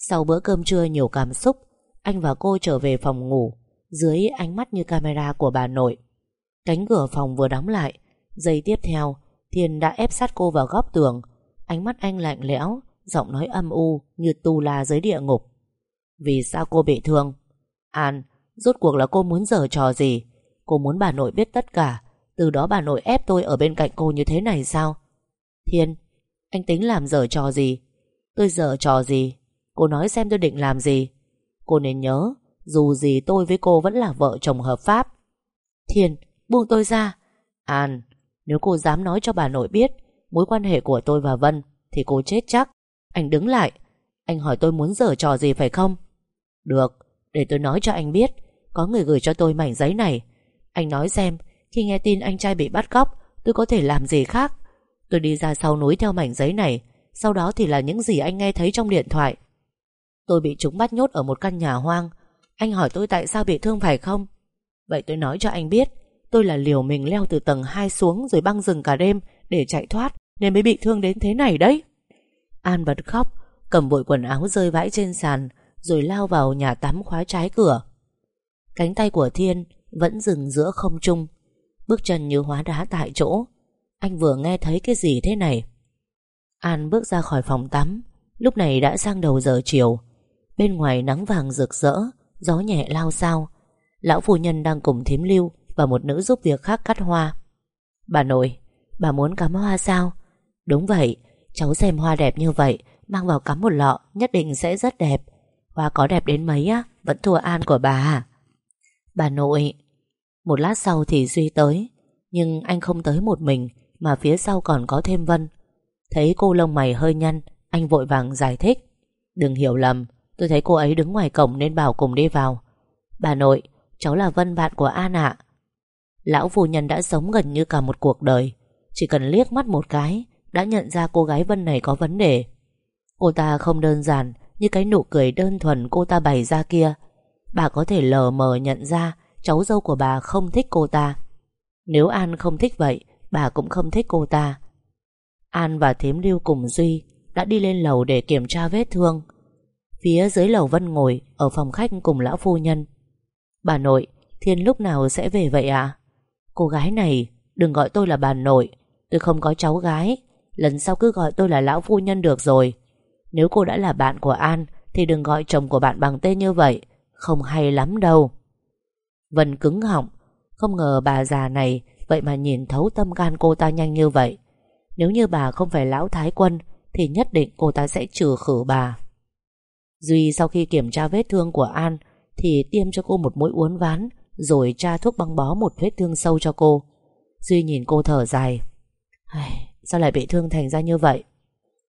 Sau bữa cơm trưa nhiều cảm xúc, Anh và cô trở về phòng ngủ, Dưới ánh mắt như camera của bà nội. Cánh cửa phòng vừa đóng lại, Giây tiếp theo, Thiên đã ép sát cô vào góc tường. Ánh mắt anh lạnh lẽo, Giọng nói âm u như tù la dưới địa ngục. Vì sao cô bị thương? An, Rốt cuộc là cô muốn giở trò gì? Cô muốn bà nội biết tất cả, Từ đó bà nội ép tôi ở bên cạnh cô như thế này sao? Thiên, Anh tính làm giở trò gì? Tôi giở trò gì? Cô nói xem tôi định làm gì. Cô nên nhớ, Dù gì tôi với cô vẫn là vợ chồng hợp pháp. Thiên, buông tôi ra. An, Nếu cô dám nói cho bà nội biết Mối quan hệ của tôi và Vân, Thì cô chết chắc. Anh đứng lại. Anh hỏi tôi muốn giở trò gì phải không? Được, Để tôi nói cho anh biết. Có người gửi cho tôi mảnh giấy này. Anh nói xem, Khi nghe tin anh trai bị bắt cóc, Tôi có thể làm gì khác? Tôi đi ra sau núi theo mảnh giấy này. Sau đó thì là những gì anh nghe thấy trong điện thoại. Tôi bị chúng bắt nhốt ở một căn nhà hoang. Anh hỏi tôi tại sao bị thương phải không? Vậy tôi nói cho anh biết, Tôi là liều mình leo từ tầng 2 xuống Rồi băng rừng cả đêm để chạy thoát Nên mới bị thương đến thế này đấy. An bật khóc, Cầm vội quần áo rơi vãi trên sàn Rồi lao vào nhà tắm khóa trái cửa. Cánh tay của Thiên Vẫn dừng giữa không trung, Bước chân như hóa đá tại chỗ. Anh vừa nghe thấy cái gì thế này? An bước ra khỏi phòng tắm, Lúc này đã sang đầu giờ chiều. Bên ngoài nắng vàng rực rỡ Gió nhẹ lao sao. Lão phu nhân đang cùng thím lưu Và một nữ giúp việc khác cắt hoa. Bà nội, bà muốn cắm hoa sao? Đúng vậy, cháu xem hoa đẹp như vậy Mang vào cắm một lọ Nhất định sẽ rất đẹp. Hoa có đẹp đến mấy á Vẫn thua an của bà à? Bà nội Một lát sau thì Duy tới Nhưng anh không tới một mình Mà phía sau còn có thêm Vân. Thấy cô lông mày hơi nhăn Anh vội vàng giải thích. Đừng hiểu lầm Tôi thấy cô ấy đứng ngoài cổng nên bảo cùng đi vào. Bà nội, Cháu là Vân, bạn của An ạ. Lão phu nhân đã sống gần như cả một cuộc đời. Chỉ cần liếc mắt một cái, Đã nhận ra cô gái Vân này có vấn đề. Cô ta không đơn giản Như cái nụ cười đơn thuần cô ta bày ra kia. Bà có thể lờ mờ nhận ra Cháu dâu của bà không thích cô ta. Nếu An không thích vậy, Bà cũng không thích cô ta. An và Thím Lưu cùng Duy Đã đi lên lầu để kiểm tra vết thương. Phía dưới lầu Vân ngồi, Ở phòng khách cùng lão phu nhân. Bà nội, Thiên lúc nào sẽ về vậy à Cô gái này, đừng gọi tôi là bà nội. Tôi không có cháu gái. Lần sau cứ gọi tôi là lão phu nhân được rồi. Nếu cô đã là bạn của An, Thì đừng gọi chồng của bạn bằng tên như vậy. Không hay lắm đâu. Vân cứng họng. Không ngờ bà già này, Vậy mà nhìn thấu tâm can cô ta nhanh như vậy. Nếu như bà không phải lão thái quân, Thì nhất định cô ta sẽ trừ khử bà. Duy sau khi kiểm tra vết thương của An Thì tiêm cho cô một mũi uốn ván Rồi tra thuốc băng bó một vết thương sâu cho cô. Duy nhìn cô thở dài. Ai, Sao lại bị thương thành ra như vậy?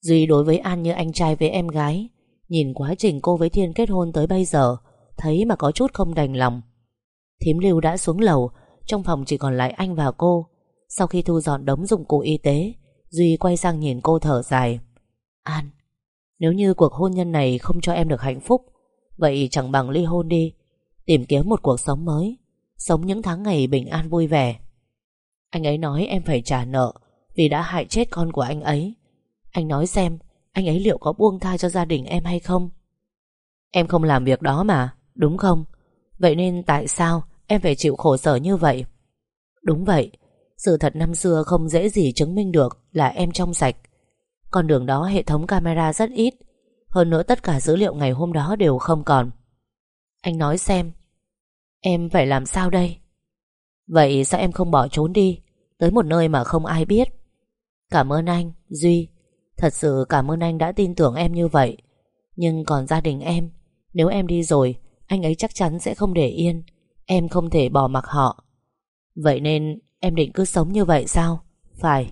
Duy đối với An như anh trai với em gái. Nhìn quá trình cô với Thiên kết hôn tới bây giờ Thấy mà có chút không đành lòng. Thím Lưu đã xuống lầu Trong phòng chỉ còn lại anh và cô. Sau khi thu dọn đống dụng cụ y tế Duy quay sang nhìn cô thở dài. An nếu như cuộc hôn nhân này không cho em được hạnh phúc, Vậy chẳng bằng ly hôn đi, Tìm kiếm một cuộc sống mới, Sống những tháng ngày bình an vui vẻ. Anh ấy nói em phải trả nợ Vì đã hại chết con của anh ấy. Anh nói xem, Anh ấy liệu có buông tha cho gia đình em hay không? Em không làm việc đó mà, Đúng không? Vậy nên tại sao em phải chịu khổ sở như vậy? Đúng vậy, Sự thật năm xưa không dễ gì chứng minh được Là em trong sạch. Con đường đó hệ thống camera rất ít. Hơn nữa tất cả dữ liệu ngày hôm đó đều không còn. Anh nói xem Em phải làm sao đây? Vậy sao em không bỏ trốn đi? Tới một nơi mà không ai biết. Cảm ơn anh, Duy. Thật sự cảm ơn anh đã tin tưởng em như vậy. Nhưng còn gia đình em Nếu em đi rồi Anh ấy chắc chắn sẽ không để yên. Em không thể bỏ mặc họ. Vậy nên em định cứ sống như vậy sao? Phải.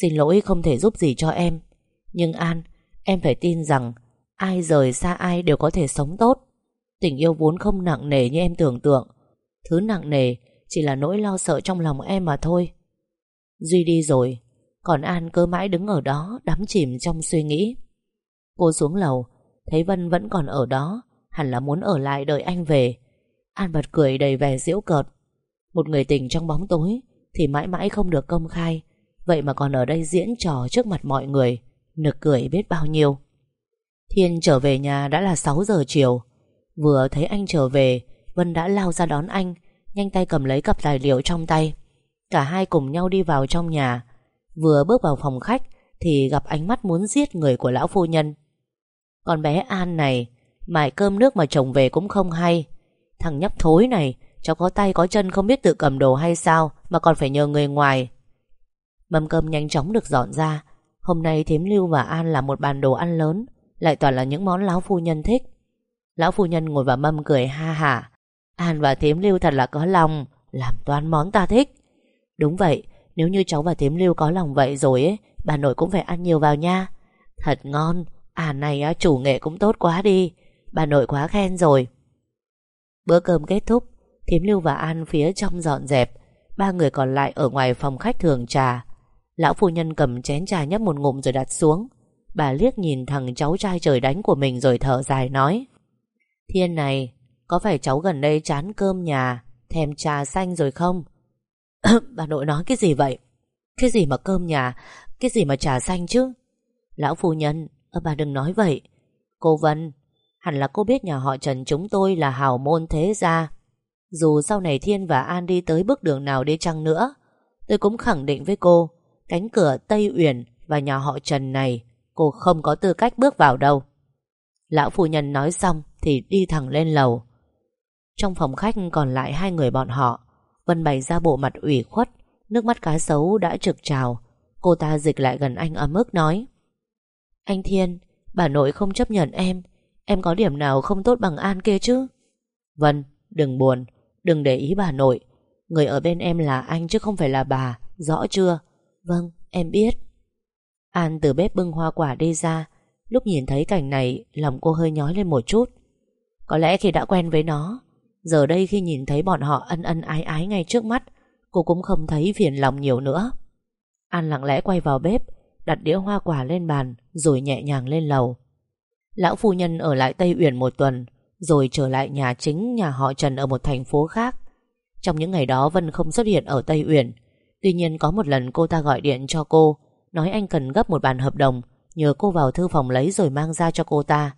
Xin lỗi không thể giúp gì cho em. Nhưng An, Em phải tin rằng Ai rời xa ai đều có thể sống tốt. Tình yêu vốn không nặng nề như em tưởng tượng. Thứ nặng nề Chỉ là nỗi lo sợ trong lòng em mà thôi. Duy đi rồi, Còn An cứ mãi đứng ở đó Đắm chìm trong suy nghĩ. Cô xuống lầu, Thấy Vân vẫn còn ở đó, Hẳn là muốn ở lại đợi anh về. An bật cười đầy vẻ diễu cợt. Một người tình trong bóng tối Thì mãi mãi không được công khai. Vậy mà còn ở đây diễn trò trước mặt mọi người, Nực cười biết bao nhiêu. Thiên trở về nhà đã là 6 giờ chiều. Vừa thấy anh trở về, Vân đã lao ra đón anh, Nhanh tay cầm lấy cặp tài liệu trong tay. Cả hai cùng nhau đi vào trong nhà. Vừa bước vào phòng khách Thì gặp ánh mắt muốn giết người của lão phu nhân. Con bé An này Mải cơm nước mà chồng về cũng không hay. Thằng nhóc thối này, Cháu có tay có chân không biết tự cầm đồ hay sao Mà còn phải nhờ người ngoài. Mâm cơm nhanh chóng được dọn ra. Hôm nay Thím Lưu và An là một bàn đồ ăn lớn Lại toàn là những món lão phu nhân thích. Lão phu nhân ngồi vào mâm cười ha hả. An và Thím Lưu thật là có lòng Làm toàn món ta thích. Đúng vậy Nếu như cháu và Thím Lưu có lòng vậy rồi ấy Bà nội cũng phải ăn nhiều vào nha. Thật ngon À này á, chủ nghệ cũng tốt quá đi. Bà nội quá khen rồi. Bữa cơm kết thúc Thím Lưu và An phía trong dọn dẹp. Ba người còn lại ở ngoài phòng khách thường trà. Lão phu nhân cầm chén trà nhấp một ngụm rồi đặt xuống. Bà liếc nhìn thằng cháu trai trời đánh của mình rồi thở dài nói, Thiên này, Có phải cháu gần đây chán cơm nhà, Thèm trà xanh rồi không? Bà nội nói, cái gì vậy? Cái gì mà cơm nhà? Cái gì mà trà xanh chứ? Lão phu nhân ờ, Bà đừng nói vậy. Cô Vân, Hẳn là cô biết nhà họ Trần chúng tôi là hào môn thế gia. Dù sau này Thiên và An đi tới bước đường nào đi chăng nữa, Tôi cũng khẳng định với cô Cánh cửa Tây Uyển và nhà họ Trần này, Cô không có tư cách bước vào đâu. Lão phu nhân nói xong Thì đi thẳng lên lầu. Trong phòng khách còn lại hai người bọn họ, Vân bày ra bộ mặt ủy khuất, Nước mắt cá sấu đã trực trào. Cô ta dịch lại gần anh ấm ức nói, Anh Thiên, Bà nội không chấp nhận em Em có điểm nào không tốt bằng An kia chứ? Vân, đừng buồn, Đừng để ý bà nội. Người ở bên em là anh chứ không phải là bà, Rõ chưa? Vâng em biết. An từ bếp bưng hoa quả đi ra, Lúc nhìn thấy cảnh này, Lòng cô hơi nhói lên một chút. Có lẽ khi đã quen với nó, Giờ đây khi nhìn thấy bọn họ ân ân ái ái ngay trước mắt, Cô cũng không thấy phiền lòng nhiều nữa. An lặng lẽ quay vào bếp, Đặt đĩa hoa quả lên bàn, Rồi nhẹ nhàng lên lầu. Lão phu nhân ở lại Tây Uyển một tuần, Rồi trở lại nhà chính nhà họ Trần Ở một thành phố khác. Trong những ngày đó Vân không xuất hiện ở Tây Uyển Tuy nhiên có một lần cô ta gọi điện cho cô, Nói anh cần gấp một bản hợp đồng, Nhờ cô vào thư phòng lấy rồi mang ra cho cô ta.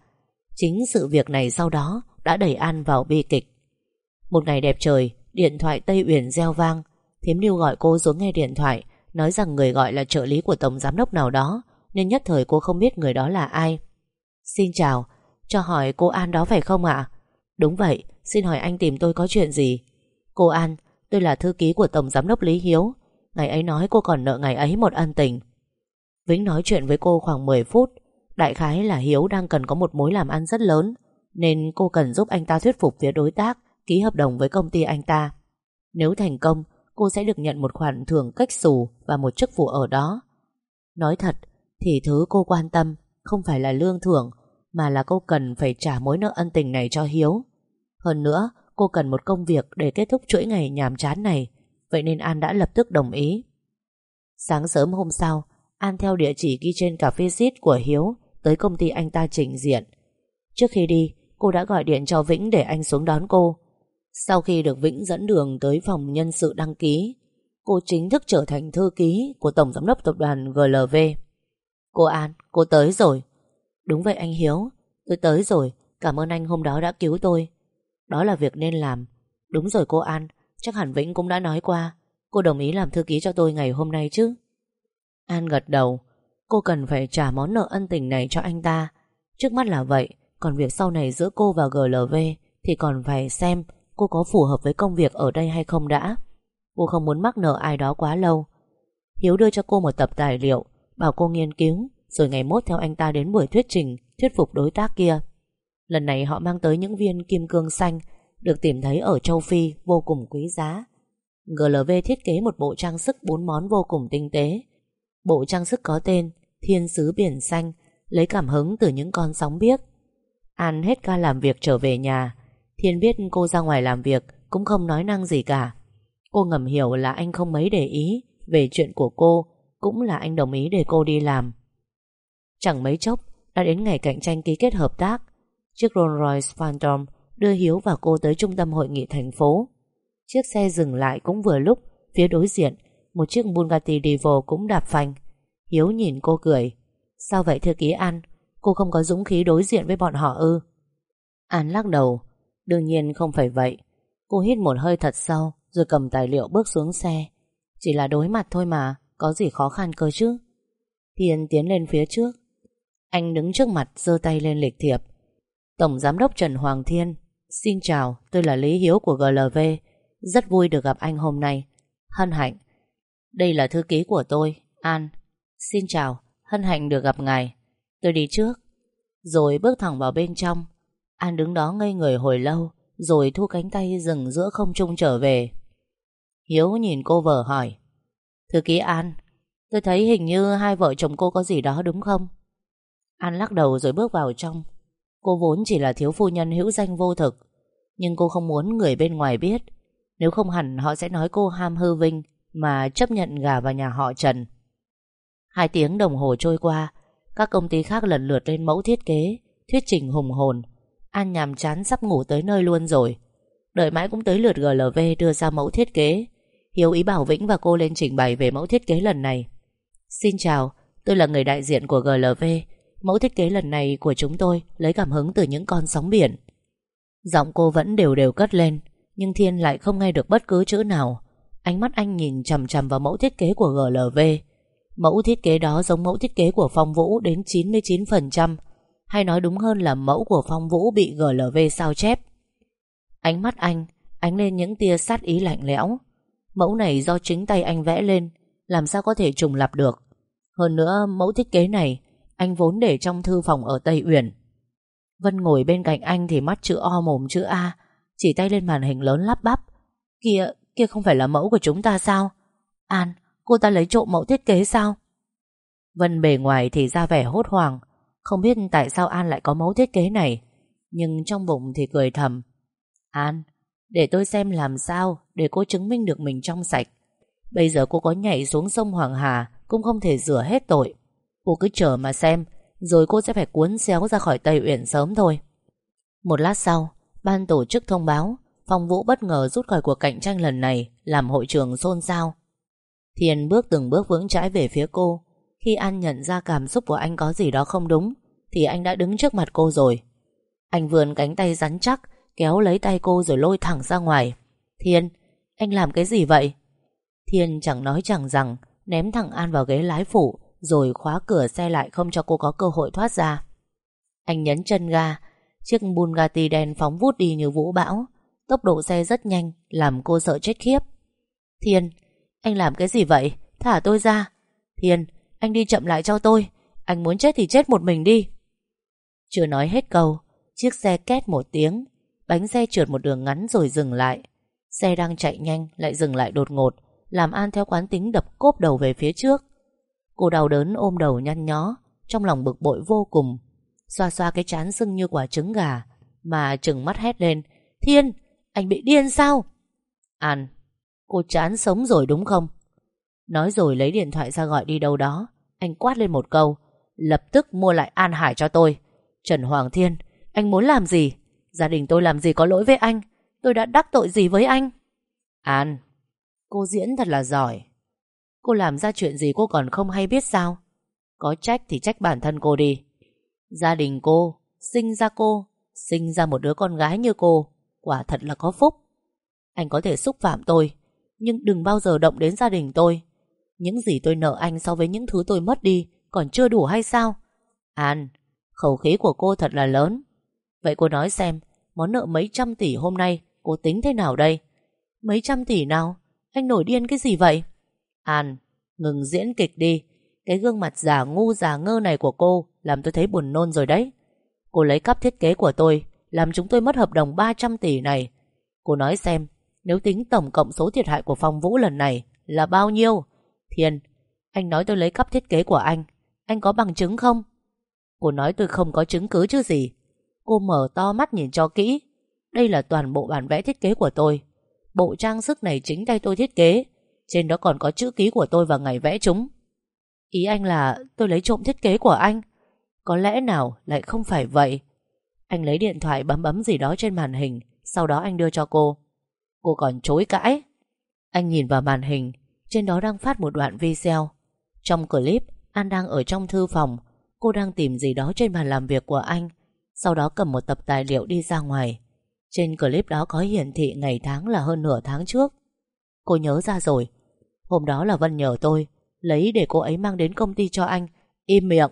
Chính sự việc này sau đó Đã đẩy An vào bi kịch. Một ngày đẹp trời, Điện thoại Tây Uyển reo vang. Thiếm Lưu gọi cô xuống nghe điện thoại, Nói rằng người gọi là trợ lý của tổng giám đốc nào đó, Nên nhất thời cô không biết người đó là ai. Xin chào, Cho hỏi cô An đó phải không ạ? Đúng vậy, Xin hỏi anh tìm tôi có chuyện gì? Cô An, Tôi là thư ký của tổng giám đốc Lý Hiếu. Ngày ấy nói cô còn nợ ngày ấy một ân tình. Vĩnh nói chuyện với cô khoảng 10 phút. Đại khái là Hiếu đang cần có một mối làm ăn rất lớn, Nên cô cần giúp anh ta thuyết phục phía đối tác, Ký hợp đồng với công ty anh ta. Nếu thành công, Cô sẽ được nhận một khoản thưởng cách xù Và một chức vụ ở đó. Nói thật, Thì thứ cô quan tâm Không phải là lương thưởng, Mà là cô cần phải trả mối nợ ân tình này cho Hiếu. Hơn nữa, Cô cần một công việc để kết thúc chuỗi ngày nhàm chán này. Vậy nên An đã lập tức đồng ý. Sáng sớm hôm sau An theo địa chỉ ghi trên cà phê xít của Hiếu Tới công ty anh ta trình diện. Trước khi đi Cô đã gọi điện cho Vĩnh để anh xuống đón cô. Sau khi được Vĩnh dẫn đường tới phòng nhân sự đăng ký Cô chính thức trở thành thư ký Của Tổng Giám đốc Tập đoàn GLV Cô An, cô tới rồi. Đúng vậy anh Hiếu Tôi tới rồi, cảm ơn anh hôm đó đã cứu tôi. Đó là việc nên làm. Đúng rồi cô An Chắc hẳn Vĩnh cũng đã nói qua. Cô đồng ý làm thư ký cho tôi ngày hôm nay chứ? An gật đầu. Cô cần phải trả món nợ ân tình này cho anh ta. Trước mắt là vậy, Còn việc sau này giữa cô và GLV Thì còn phải xem cô có phù hợp với công việc ở đây hay không đã. Cô không muốn mắc nợ ai đó quá lâu. Hiếu đưa cho cô một tập tài liệu, Bảo cô nghiên cứu, Rồi ngày mốt theo anh ta đến buổi thuyết trình, Thuyết phục đối tác kia. Lần này họ mang tới những viên kim cương xanh được tìm thấy ở châu Phi Vô cùng quý giá. GLV thiết kế một bộ trang sức bốn món vô cùng tinh tế. Bộ trang sức có tên Thiên sứ biển xanh, Lấy cảm hứng từ những con sóng biếc. An hết ca làm việc trở về nhà, Thiên biết cô ra ngoài làm việc Cũng không nói năng gì cả. Cô ngầm hiểu là anh không mấy để ý Về chuyện của cô, Cũng là anh đồng ý để cô đi làm. Chẳng mấy chốc, Đã đến ngày cạnh tranh ký kết hợp tác. Chiếc Rolls Royce Phantom Đưa Hiếu và cô tới trung tâm hội nghị thành phố. Chiếc xe dừng lại cũng vừa lúc, Phía đối diện, một chiếc Bugatti Divo cũng đạp phanh. Hiếu nhìn cô cười. Sao vậy thư ký An Cô không có dũng khí đối diện với bọn họ ư? An lắc đầu. Đương nhiên không phải vậy. Cô hít một hơi thật sâu, Rồi cầm tài liệu bước xuống xe. Chỉ là đối mặt thôi mà, Có gì khó khăn cơ chứ? Thiên tiến lên phía trước. Anh đứng trước mặt, giơ tay lên lịch thiệp. Tổng Giám đốc Trần Hoàng Thiên Xin chào, tôi là Lý Hiếu của GLV Rất vui được gặp anh hôm nay. Hân hạnh. Đây là thư ký của tôi, An. Xin chào, hân hạnh được gặp ngài. Tôi đi trước. Rồi bước thẳng vào bên trong. An đứng đó ngây người hồi lâu Rồi thu cánh tay dừng giữa không trung trở về. Hiếu nhìn cô vợ hỏi. Thư ký An Tôi thấy hình như hai vợ chồng cô có gì đó đúng không? An lắc đầu rồi bước vào trong. Cô vốn chỉ là thiếu phu nhân hữu danh vô thực Nhưng cô không muốn người bên ngoài biết. Nếu không hẳn họ sẽ nói cô ham hư vinh Mà chấp nhận gà vào nhà họ Trần. Hai tiếng đồng hồ trôi qua Các công ty khác lần lượt lên mẫu thiết kế Thuyết trình hùng hồn. An nhàm chán sắp ngủ tới nơi luôn rồi. Đợi mãi cũng tới lượt GLV đưa ra mẫu thiết kế. Hiếu ý bảo Vĩnh và cô lên trình bày về mẫu thiết kế lần này. Xin chào, tôi là người đại diện của GLV Mẫu thiết kế lần này của chúng tôi lấy cảm hứng từ những con sóng biển. Giọng cô vẫn đều đều cất lên, nhưng Thiên lại không nghe được bất cứ chữ nào. Ánh mắt anh nhìn chầm chầm vào mẫu thiết kế của GLV. Mẫu thiết kế đó giống mẫu thiết kế của Phong Vũ đến 99%, hay nói đúng hơn là mẫu của Phong Vũ bị GLV sao chép. Ánh mắt anh ánh lên những tia sát ý lạnh lẽo. Mẫu này do chính tay anh vẽ lên, làm sao có thể trùng lặp được. Hơn nữa, mẫu thiết kế này anh vốn để trong thư phòng ở Tây Uyển. Vân ngồi bên cạnh anh Thì mắt chữ O mồm chữ A Chỉ tay lên màn hình lớn lắp bắp. Kìa kia không phải là mẫu của chúng ta sao? An, cô ta lấy trộm mẫu thiết kế sao? Vân bề ngoài thì ra vẻ hốt hoảng Không biết tại sao An lại có mẫu thiết kế này Nhưng trong bụng thì cười thầm. An, để tôi xem làm sao Để cô chứng minh được mình trong sạch. Bây giờ cô có nhảy xuống sông Hoàng Hà Cũng không thể rửa hết tội. Cô cứ chờ mà xem Rồi cô sẽ phải cuốn xéo ra khỏi Tây Uyển sớm thôi. Một lát sau Ban tổ chức thông báo Phong Vũ bất ngờ rút khỏi cuộc cạnh tranh lần này Làm hội trường xôn xao. Thiên bước từng bước vững chãi về phía cô. Khi An nhận ra cảm xúc của anh có gì đó không đúng Thì anh đã đứng trước mặt cô rồi. Anh vườn cánh tay rắn chắc Kéo lấy tay cô rồi lôi thẳng ra ngoài. Thiên, anh làm cái gì vậy? Thiên chẳng nói chẳng rằng Ném thẳng An vào ghế lái phụ rồi khóa cửa xe lại không cho cô có cơ hội thoát ra. Anh nhấn chân ga, chiếc Bugatti đen phóng vút đi như vũ bão. Tốc độ xe rất nhanh, làm cô sợ chết khiếp. Thiên, anh làm cái gì vậy? Thả tôi ra. Thiên, anh đi chậm lại cho tôi. Anh muốn chết thì chết một mình đi. Chưa nói hết câu, chiếc xe két một tiếng, bánh xe trượt một đường ngắn rồi dừng lại. Xe đang chạy nhanh lại dừng lại đột ngột, làm An theo quán tính đập cốp đầu về phía trước. Cô đau đớn ôm đầu nhăn nhó Trong lòng bực bội vô cùng. Xoa xoa cái chán sưng như quả trứng gà Mà trừng mắt hét lên Thiên, anh bị điên sao? An, cô chán sống rồi đúng không? Nói rồi lấy điện thoại ra gọi đi đâu đó. Anh quát lên một câu Lập tức mua lại An Hải cho tôi. Trần Hoàng Thiên Anh muốn làm gì? Gia đình tôi làm gì có lỗi với anh? Tôi đã đắc tội gì với anh? An Cô diễn thật là giỏi. Cô làm ra chuyện gì cô còn không hay biết sao? Có trách thì trách bản thân cô đi. Gia đình cô, Sinh ra cô, Sinh ra một đứa con gái như cô, Quả thật là có phúc. Anh có thể xúc phạm tôi, Nhưng đừng bao giờ động đến gia đình tôi. Những gì tôi nợ anh so với những thứ tôi mất đi Còn chưa đủ hay sao? An, Khẩu khí của cô thật là lớn. Vậy cô nói xem, Món nợ mấy trăm tỷ hôm nay Cô tính thế nào đây? Mấy trăm tỷ nào? Anh nổi điên cái gì vậy? An, ngừng diễn kịch đi. Cái gương mặt giả ngu giả ngơ này của cô làm tôi thấy buồn nôn rồi đấy. Cô lấy cắp thiết kế của tôi, làm chúng tôi mất hợp đồng 300 tỷ này. Cô nói xem, nếu tính tổng cộng số thiệt hại của Phong Vũ lần này là bao nhiêu? Thiên, anh nói tôi lấy cắp thiết kế của anh. Anh có bằng chứng không? Cô nói tôi không có chứng cứ chứ gì. Cô mở to mắt nhìn cho kỹ. Đây là toàn bộ bản vẽ thiết kế của tôi. Bộ trang sức này chính tay tôi thiết kế. Trên đó còn có chữ ký của tôi và ngày vẽ chúng. Ý anh là tôi lấy trộm thiết kế của anh. Có lẽ nào lại không phải vậy? Anh lấy điện thoại bấm bấm gì đó trên màn hình, Sau đó anh đưa cho cô. Cô còn chối cãi. Anh nhìn vào màn hình, Trên đó đang phát một đoạn video. Trong clip, An đang ở trong thư phòng. Cô đang tìm gì đó trên bàn làm việc của anh. Sau đó cầm một tập tài liệu đi ra ngoài. Trên clip đó có hiển thị ngày tháng là hơn nửa tháng trước. Cô nhớ ra rồi Hôm đó là Vân nhờ tôi, Lấy để cô ấy mang đến công ty cho anh. Im miệng.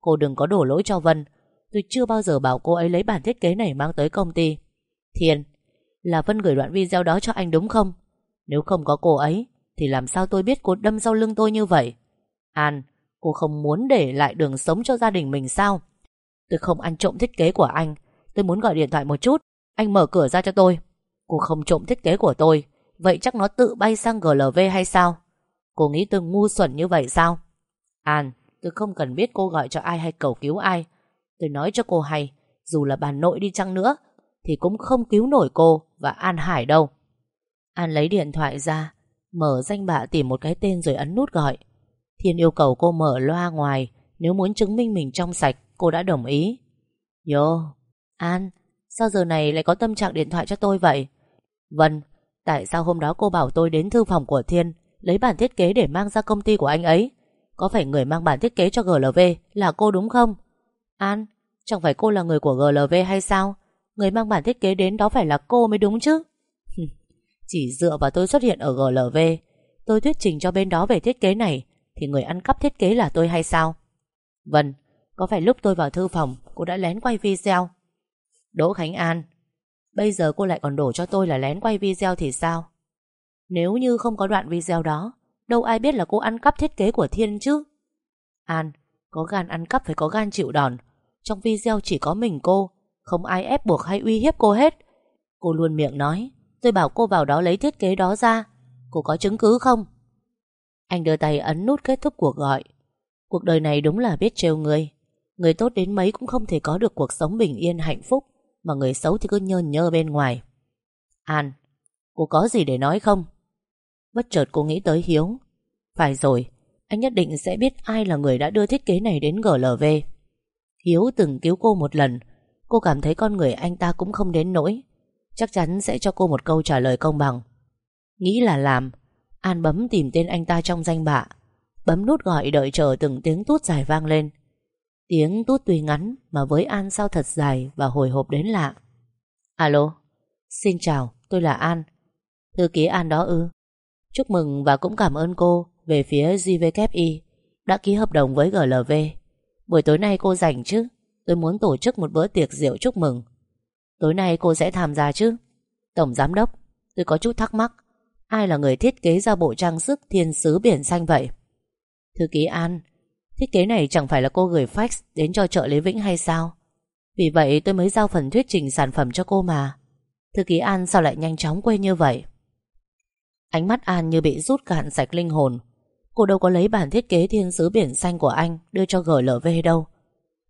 Cô đừng có đổ lỗi cho Vân. Tôi chưa bao giờ bảo cô ấy lấy bản thiết kế này mang tới công ty. Thiên Là Vân gửi đoạn video đó cho anh đúng không? Nếu không có cô ấy, Thì làm sao tôi biết cô đâm sau lưng tôi như vậy? An, Cô không muốn để lại đường sống cho gia đình mình sao? Tôi không ăn trộm thiết kế của anh. Tôi muốn gọi điện thoại một chút. Anh mở cửa ra cho tôi. Cô không trộm thiết kế của tôi. Vậy chắc nó tự bay sang GLV hay sao? Cô nghĩ tôi ngu xuẩn như vậy sao? An, Tôi không cần biết cô gọi cho ai hay cầu cứu ai. Tôi nói cho cô hay, Dù là bà nội đi chăng nữa, Thì cũng không cứu nổi cô và An Hải đâu. An lấy điện thoại ra, Mở danh bạ tìm một cái tên rồi ấn nút gọi. Thiên yêu cầu cô mở loa ngoài, Nếu muốn chứng minh mình trong sạch, Cô đã đồng ý. Yo An, Sao giờ này lại có tâm trạng điện thoại cho tôi vậy? Vân Tại sao hôm đó cô bảo tôi đến thư phòng của Thiên Lấy bản thiết kế để mang ra công ty của anh ấy? Có phải người mang bản thiết kế cho GLV Là cô đúng không? An Chẳng phải cô là người của GLV hay sao? Người mang bản thiết kế đến đó phải là cô mới đúng chứ? Chỉ dựa vào tôi xuất hiện ở GLV Tôi thuyết trình cho bên đó về thiết kế này Thì người ăn cắp thiết kế là tôi hay sao? Vâng, Có phải lúc tôi vào thư phòng Cô đã lén quay video? Đỗ Khánh An Bây giờ cô lại còn đổ cho tôi là lén quay video thì sao? Nếu như không có đoạn video đó, Đâu ai biết là cô ăn cắp thiết kế của Thiên chứ? An, Có gan ăn cắp phải có gan chịu đòn. Trong video chỉ có mình cô, Không ai ép buộc hay uy hiếp cô hết. Cô luôn miệng nói, Tôi bảo cô vào đó lấy thiết kế đó ra. Cô có chứng cứ không? Anh đưa tay ấn nút kết thúc cuộc gọi. Cuộc đời này đúng là biết trêu người. Người tốt đến mấy cũng không thể có được cuộc sống bình yên hạnh phúc. Mà người xấu thì cứ nhơn nhơ bên ngoài. An, Cô có gì để nói không? Bất chợt cô nghĩ tới Hiếu. Phải rồi, Anh nhất định sẽ biết ai là người đã đưa thiết kế này đến GLV Hiếu từng cứu cô một lần. Cô cảm thấy con người anh ta cũng không đến nỗi. Chắc chắn sẽ cho cô một câu trả lời công bằng. Nghĩ là làm, An bấm tìm tên anh ta trong danh bạ. Bấm nút gọi đợi chờ từng tiếng tút dài vang lên. Tiếng tút tuy ngắn Mà với An sao thật dài Và hồi hộp đến lạ. Alo, Xin chào, tôi là An. Thư ký An đó ư? Chúc mừng và cũng cảm ơn cô Về phía GVKI Đã ký hợp đồng với GLV Buổi tối nay cô rảnh chứ? Tôi muốn tổ chức một bữa tiệc rượu chúc mừng. Tối nay cô sẽ tham gia chứ? Tổng giám đốc, Tôi có chút thắc mắc. Ai là người thiết kế ra bộ trang sức thiên sứ biển xanh vậy? Thư ký An Thiết kế này chẳng phải là cô gửi fax Đến cho chợ Lê Vĩnh hay sao? Vì vậy tôi mới giao phần thuyết trình sản phẩm cho cô mà. Thư ký An sao lại nhanh chóng quên như vậy? Ánh mắt An như bị rút cạn sạch linh hồn. Cô đâu có lấy bản thiết kế thiên sứ biển xanh của anh Đưa cho GLV đâu.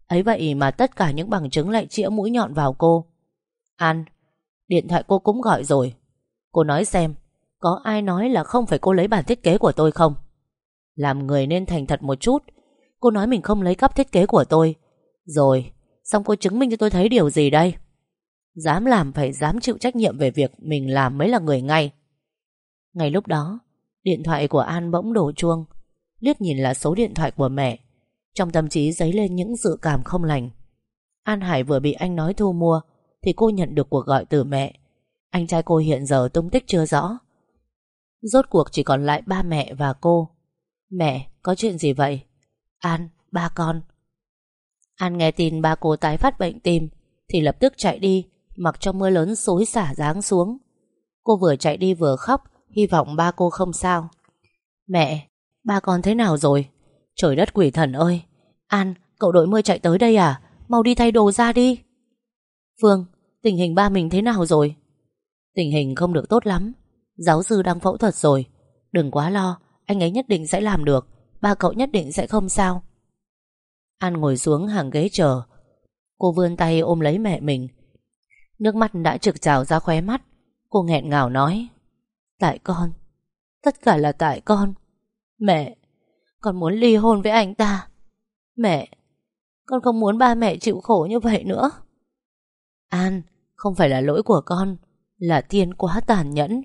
Ấy vậy mà tất cả những bằng chứng lại chĩa mũi nhọn vào cô. An, Điện thoại cô cũng gọi rồi. Cô nói xem, Có ai nói là không phải cô lấy bản thiết kế của tôi không? Làm người nên thành thật một chút. Cô nói mình không lấy cắp thiết kế của tôi. Rồi Xong cô chứng minh cho tôi thấy điều gì đây? Dám làm phải dám chịu trách nhiệm Về việc mình làm mới là người ngay. Ngay lúc đó Điện thoại của An bỗng đổ chuông. Liếc nhìn là số điện thoại của mẹ. Trong tâm trí dấy lên những dự cảm không lành. An Hải vừa bị anh nói thu mua Thì cô nhận được cuộc gọi từ mẹ. Anh trai cô hiện giờ tung tích chưa rõ. Rốt cuộc chỉ còn lại ba mẹ và cô. Mẹ, có chuyện gì vậy? An, ba con. An nghe tin ba cô tái phát bệnh tim Thì lập tức chạy đi Mặc cho mưa lớn xối xả giáng xuống. Cô vừa chạy đi vừa khóc Hy vọng ba cô không sao. Mẹ, ba con thế nào rồi? Trời đất quỷ thần ơi! An, cậu đội mưa chạy tới đây à? Mau đi thay đồ ra đi. Phương, tình hình ba mình thế nào rồi? Tình hình không được tốt lắm. Giáo sư đang phẫu thuật rồi. Đừng quá lo, anh ấy nhất định sẽ làm được. Ba cậu nhất định sẽ không sao. An ngồi xuống hàng ghế chờ. Cô vươn tay ôm lấy mẹ mình. Nước mắt đã trực trào ra khóe mắt. Cô nghẹn ngào nói, Tại con, Tất cả là tại con. Mẹ, Con muốn ly hôn với anh ta. Mẹ, Con không muốn ba mẹ chịu khổ như vậy nữa. An, Không phải là lỗi của con, Là Thiên quá tàn nhẫn.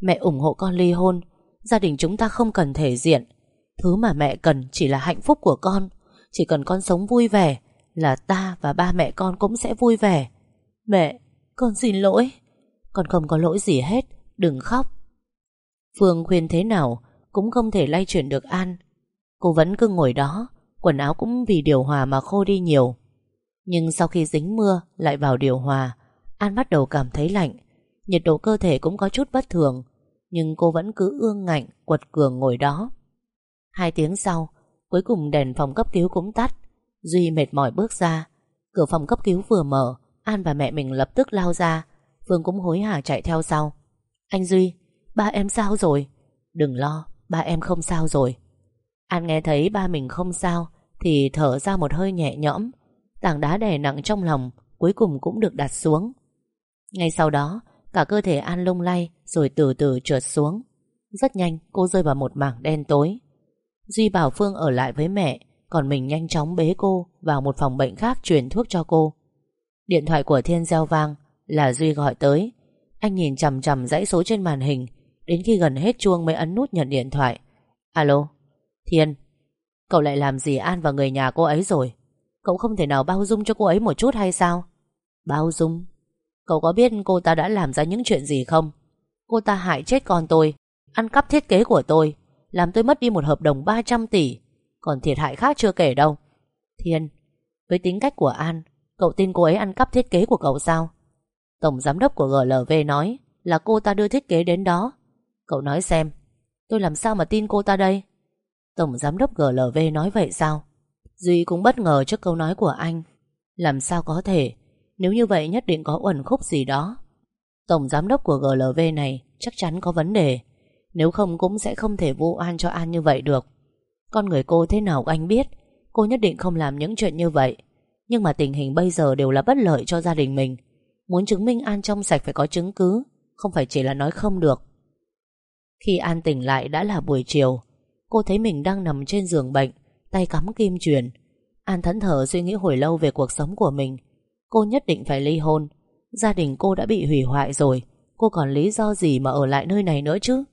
Mẹ ủng hộ con ly hôn. Gia đình chúng ta không cần thể diện. Thứ mà mẹ cần chỉ là hạnh phúc của con. Chỉ cần con sống vui vẻ Là ta và ba mẹ con cũng sẽ vui vẻ. Mẹ, Con xin lỗi. Con không có lỗi gì hết, Đừng khóc. Phương khuyên thế nào Cũng không thể lay chuyển được An. Cô vẫn cứ ngồi đó, Quần áo cũng vì điều hòa mà khô đi nhiều. Nhưng sau khi dính mưa Lại vào điều hòa, An bắt đầu cảm thấy lạnh. Nhiệt độ cơ thể cũng có chút bất thường, Nhưng cô vẫn cứ ương ngạnh, Quật cường ngồi đó. Hai tiếng sau Cuối cùng đèn phòng cấp cứu cũng tắt. Duy mệt mỏi bước ra. Cửa phòng cấp cứu vừa mở An và mẹ mình lập tức lao ra. Phương cũng hối hả chạy theo sau. Anh Duy, ba em sao rồi? Đừng lo, ba em không sao rồi. An nghe thấy ba mình không sao Thì thở ra một hơi nhẹ nhõm. Tảng đá đè nặng trong lòng Cuối cùng cũng được đặt xuống. Ngay sau đó Cả cơ thể An lung lay Rồi từ từ trượt xuống. Rất nhanh cô rơi vào một mảng đen tối. Duy bảo Phương ở lại với mẹ, Còn mình nhanh chóng bế cô Vào một phòng bệnh khác truyền thuốc cho cô. Điện thoại của Thiên gieo vang, Là Duy gọi tới. Anh nhìn chằm chằm dãy số trên màn hình, Đến khi gần hết chuông mới ấn nút nhận điện thoại. Alo, Thiên, Cậu lại làm gì An và người nhà cô ấy rồi? Cậu không thể nào bao dung cho cô ấy một chút hay sao? Bao dung? Cậu có biết cô ta đã làm ra những chuyện gì không? Cô ta hại chết con tôi, Ăn cắp thiết kế của tôi làm tôi mất đi một hợp đồng 300 tỷ. Còn thiệt hại khác chưa kể đâu. Thiên, Với tính cách của An, Cậu tin cô ấy ăn cắp thiết kế của cậu sao? Tổng giám đốc của GLV nói Là cô ta đưa thiết kế đến đó. Cậu nói xem, Tôi làm sao mà tin cô ta đây? Tổng giám đốc GLV nói vậy sao? Duy cũng bất ngờ trước câu nói của anh. Làm sao có thể? Nếu như vậy nhất định có uẩn khúc gì đó. Tổng giám đốc của GLV này Chắc chắn có vấn đề. Nếu không cũng sẽ không thể vu an cho An như vậy được. Con người cô thế nào anh biết, Cô nhất định không làm những chuyện như vậy. Nhưng mà tình hình bây giờ đều là bất lợi cho gia đình mình. Muốn chứng minh An trong sạch phải có chứng cứ, Không phải chỉ là nói không được. Khi An tỉnh lại đã là buổi chiều, Cô thấy mình đang nằm trên giường bệnh, Tay cắm kim truyền. An thẫn thờ suy nghĩ hồi lâu về cuộc sống của mình. Cô nhất định phải ly hôn. Gia đình cô đã bị hủy hoại rồi, Cô còn lý do gì mà ở lại nơi này nữa chứ?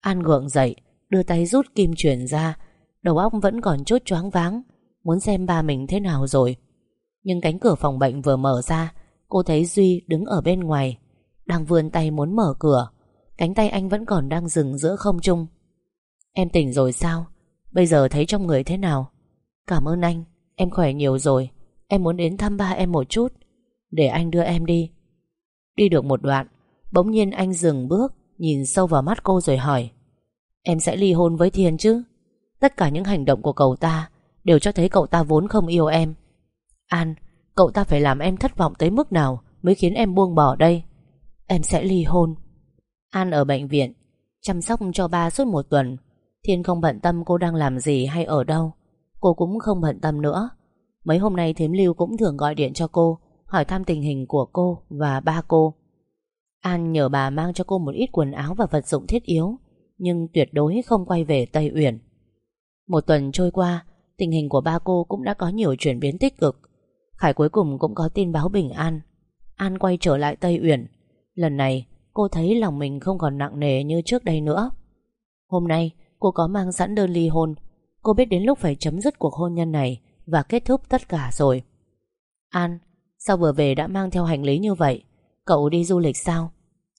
An gượng dậy, Đưa tay rút kim chuyển ra. Đầu óc vẫn còn chút choáng váng, Muốn xem ba mình thế nào rồi. Nhưng cánh cửa phòng bệnh vừa mở ra, Cô thấy Duy đứng ở bên ngoài, Đang vươn tay muốn mở cửa. Cánh tay anh vẫn còn đang dừng giữa không trung. Em tỉnh rồi sao? Bây giờ thấy trong người thế nào? Cảm ơn anh, Em khỏe nhiều rồi. Em muốn đến thăm ba em một chút. Để anh đưa em đi. Đi được một đoạn, Bỗng nhiên anh dừng bước. Nhìn sâu vào mắt cô rồi hỏi, Em sẽ ly hôn với Thiên chứ? Tất cả những hành động của cậu ta Đều cho thấy cậu ta vốn không yêu em. An, Cậu ta phải làm em thất vọng tới mức nào Mới khiến em buông bỏ đây? Em sẽ ly hôn. An ở bệnh viện, Chăm sóc cho ba suốt một tuần. Thiên không bận tâm cô đang làm gì hay ở đâu. Cô cũng không bận tâm nữa. Mấy hôm nay thím Lưu cũng thường gọi điện cho cô, Hỏi thăm tình hình của cô và ba cô. An nhờ bà mang cho cô một ít quần áo và vật dụng thiết yếu, Nhưng tuyệt đối không quay về Tây Uyển. Một tuần trôi qua, Tình hình của ba cô cũng đã có nhiều chuyển biến tích cực. Khải cuối cùng cũng có tin báo bình an. An quay trở lại Tây Uyển. Lần này, cô thấy lòng mình không còn nặng nề như trước đây nữa. Hôm nay, cô có mang sẵn đơn ly hôn. Cô biết đến lúc phải chấm dứt cuộc hôn nhân này Và kết thúc tất cả rồi. An, Sao vừa về đã mang theo hành lý như vậy? Cậu đi du lịch sao?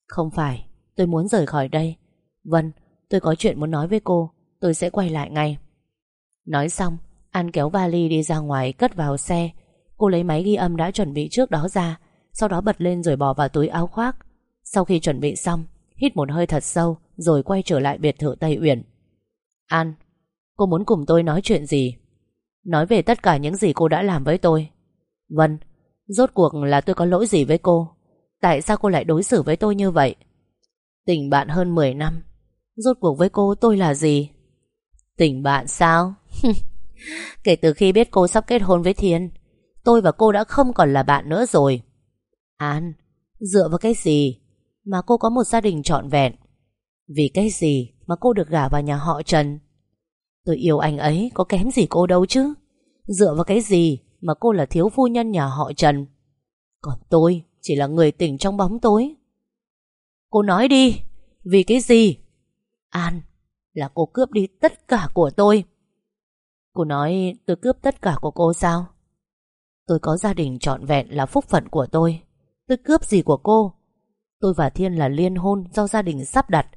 Không phải tôi muốn rời khỏi đây. Vân, tôi có chuyện muốn nói với cô Tôi sẽ quay lại ngay. Nói xong An kéo vali đi ra ngoài cất vào xe. Cô lấy máy ghi âm đã chuẩn bị trước đó ra Sau đó bật lên rồi bỏ vào túi áo khoác. Sau khi chuẩn bị xong Hít một hơi thật sâu Rồi quay trở lại biệt thự Tây Uyển. An Cô muốn cùng tôi nói chuyện gì? Nói về tất cả những gì cô đã làm với tôi. Vân, Rốt cuộc là tôi có lỗi gì với cô? Tại sao cô lại đối xử với tôi như vậy? Tình bạn hơn 10 năm. Rốt cuộc với cô tôi là gì? Tình bạn sao? Kể từ khi biết cô sắp kết hôn với Thiên, Tôi và cô đã không còn là bạn nữa rồi. An, Dựa vào cái gì Mà cô có một gia đình trọn vẹn? Vì cái gì mà cô được gả vào nhà họ Trần? Tôi yêu anh ấy Có kém gì cô đâu chứ? Dựa vào cái gì mà cô là thiếu phu nhân nhà họ Trần? Còn tôi chỉ là người tỉnh trong bóng tối. Cô nói đi, Vì cái gì? An, Là cô cướp đi tất cả của tôi. Cô nói, tôi cướp tất cả của cô sao? Tôi có gia đình trọn vẹn là phúc phận của tôi. Tôi cướp gì của cô? Tôi và Thiên là liên hôn do gia đình sắp đặt.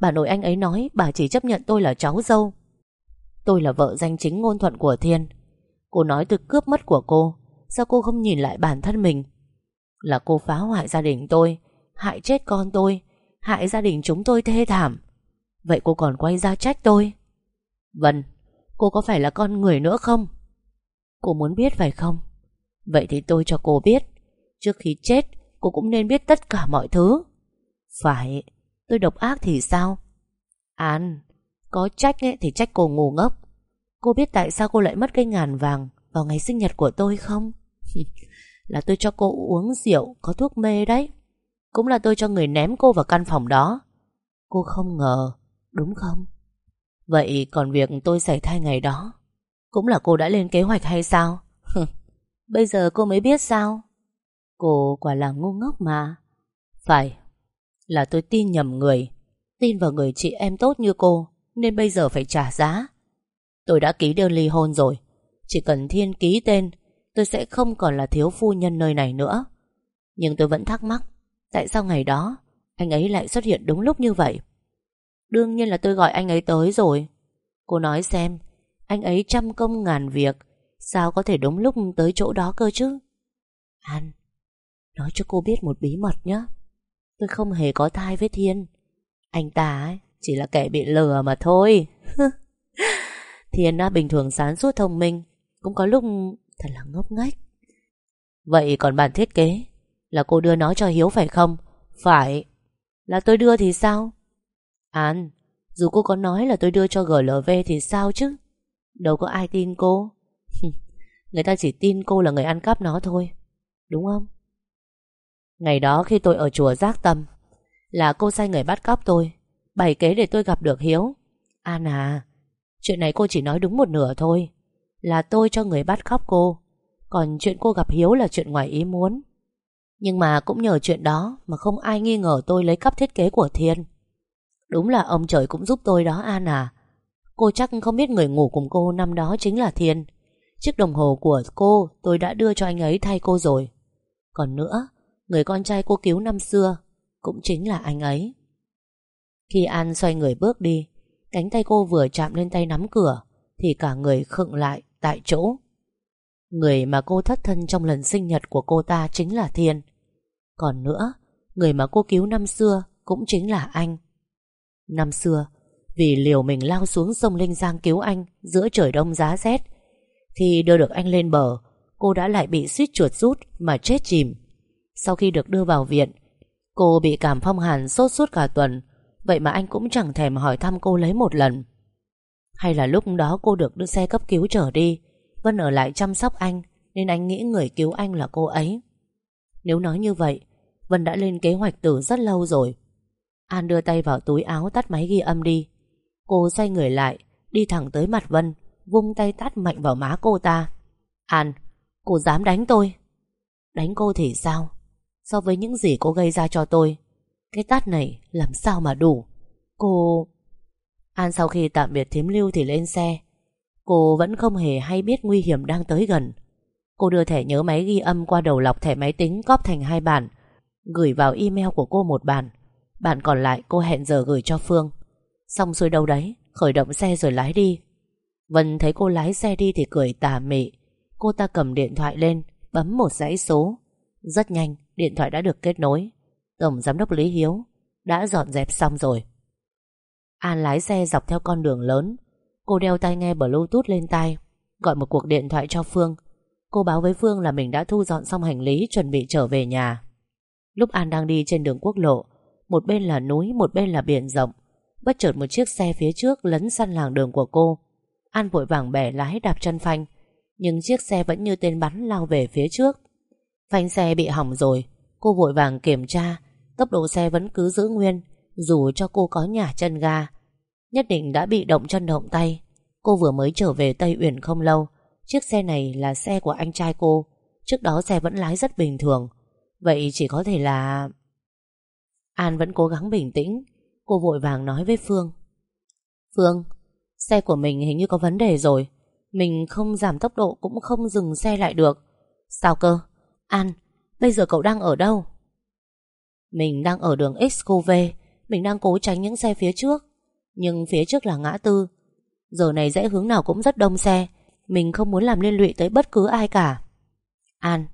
Bà nội anh ấy nói, bà chỉ chấp nhận tôi là cháu dâu. Tôi là vợ danh chính ngôn thuận của Thiên. Cô nói, tôi cướp mất của cô. Sao cô không nhìn lại bản thân mình? Là cô phá hoại gia đình tôi Hại chết con tôi Hại gia đình chúng tôi thê thảm. Vậy cô còn quay ra trách tôi? Vân Cô có phải là con người nữa không? Cô muốn biết phải không? Vậy thì tôi cho cô biết. Trước khi chết cô cũng nên biết tất cả mọi thứ. Phải Tôi độc ác thì sao? An Có trách ấy, thì trách cô ngu ngốc. Cô biết tại sao cô lại mất cây ngàn vàng Vào ngày sinh nhật của tôi không? Là tôi cho cô uống rượu, Có thuốc mê đấy. Cũng là tôi cho người ném cô vào căn phòng đó. Cô không ngờ, Đúng không? Vậy còn việc tôi xảy thai ngày đó, Cũng là cô đã lên kế hoạch hay sao? Bây giờ cô mới biết sao? Cô quả là ngu ngốc mà. Phải, Là tôi tin nhầm người, Tin vào người chị em tốt như cô, Nên bây giờ phải trả giá. Tôi đã ký đơn ly hôn rồi, Chỉ cần Thiên ký tên Tôi sẽ không còn là thiếu phu nhân nơi này nữa. Nhưng tôi vẫn thắc mắc Tại sao ngày đó Anh ấy lại xuất hiện đúng lúc như vậy? Đương nhiên là tôi gọi anh ấy tới rồi. Cô nói xem Anh ấy trăm công ngàn việc Sao có thể đúng lúc tới chỗ đó cơ chứ? An Nói cho cô biết một bí mật nhé. Tôi không hề có thai với Thiên. Anh ta ấy, chỉ là kẻ bị lừa mà thôi. Thiên á, bình thường sáng suốt thông minh Cũng có lúc thật là ngốc nghếch. Vậy còn bản thiết kế, Là cô đưa nó cho Hiếu phải không? Phải. Là tôi đưa thì sao? An, Dù cô có nói là tôi đưa cho GLV thì sao chứ? Đâu có ai tin cô. Người ta chỉ tin cô là người ăn cắp nó thôi, Đúng không? Ngày đó khi tôi ở chùa Giác Tâm, Là cô sai người bắt cóc tôi, Bày kế để tôi gặp được Hiếu. An à Chuyện này cô chỉ nói đúng một nửa thôi. Là tôi cho người bắt khóc cô. Còn chuyện cô gặp Hiếu là chuyện ngoài ý muốn. Nhưng mà cũng nhờ chuyện đó Mà không ai nghi ngờ tôi lấy cắp thiết kế của Thiên. Đúng là ông trời cũng giúp tôi đó, An à. Cô chắc không biết người ngủ cùng cô năm đó chính là Thiên. Chiếc đồng hồ của cô tôi đã đưa cho anh ấy thay cô rồi. Còn nữa, Người con trai cô cứu năm xưa Cũng chính là anh ấy. Khi An xoay người bước đi, Cánh tay cô vừa chạm lên tay nắm cửa Thì cả người khựng lại tại chỗ. Người mà cô thất thân trong lần sinh nhật của cô ta chính là Thiên. Còn nữa, Người mà cô cứu năm xưa Cũng chính là anh. Năm xưa, Vì liều mình lao xuống sông Linh Giang cứu anh Giữa trời đông giá rét, thì đưa được anh lên bờ, Cô đã lại bị suýt chuột rút Mà chết chìm. Sau khi được đưa vào viện, Cô bị cảm phong hàn sốt suốt cả tuần, Vậy mà anh cũng chẳng thèm hỏi thăm cô lấy một lần. Hay là lúc đó cô được đưa xe cấp cứu trở đi Vân ở lại chăm sóc anh Nên anh nghĩ người cứu anh là cô ấy. Nếu nói như vậy Vân đã lên kế hoạch từ rất lâu rồi. An đưa tay vào túi áo tắt máy ghi âm đi. Cô xoay người lại Đi thẳng tới mặt Vân Vung tay tát mạnh vào má cô ta. An, cô dám đánh tôi? Đánh cô thì sao? So với những gì cô gây ra cho tôi cái tát này làm sao mà đủ? Cô... An sau khi tạm biệt thím lưu thì lên xe. Cô vẫn không hề hay biết nguy hiểm đang tới gần. Cô đưa thẻ nhớ máy ghi âm qua đầu lọc thẻ máy tính cóp thành hai bản, Gửi vào email của cô một bản. Bản còn lại cô hẹn giờ gửi cho Phương. Xong xuôi đâu đấy, Khởi động xe rồi lái đi. Vân thấy cô lái xe đi thì cười tà mị. Cô ta cầm điện thoại lên, Bấm một dãy số. Rất nhanh, điện thoại đã được kết nối. Tổng Giám đốc Lý Hiếu đã dọn dẹp xong rồi. An lái xe dọc theo con đường lớn. Cô đeo tai nghe Bluetooth lên tai, gọi một cuộc điện thoại cho Phương. Cô báo với Phương là mình đã thu dọn xong hành lý chuẩn bị trở về nhà. Lúc An đang đi trên đường quốc lộ, một bên là núi, một bên là biển rộng. Bất chợt một chiếc xe phía trước lấn săn làng đường của cô. An vội vàng bẻ lái đạp chân phanh, nhưng chiếc xe vẫn như tên bắn lao về phía trước. Phanh xe bị hỏng rồi, cô vội vàng kiểm tra Tốc độ xe vẫn cứ giữ nguyên dù cho cô có nhả chân ga, Nhất định đã bị động chân động tay. Cô vừa mới trở về Tây Uyển không lâu, Chiếc xe này là xe của anh trai cô, Trước đó xe vẫn lái rất bình thường. Vậy chỉ có thể là An vẫn cố gắng bình tĩnh, Cô vội vàng nói với Phương. Phương, Xe của mình hình như có vấn đề rồi, Mình không giảm tốc độ Cũng không dừng xe lại được. Sao cơ? An, Bây giờ cậu đang ở đâu? Mình đang ở đường XQV mình đang cố tránh những xe phía trước. Nhưng phía trước là ngã tư. Giờ này rẽ hướng nào cũng rất đông xe. Mình không muốn làm liên lụy tới bất cứ ai cả. An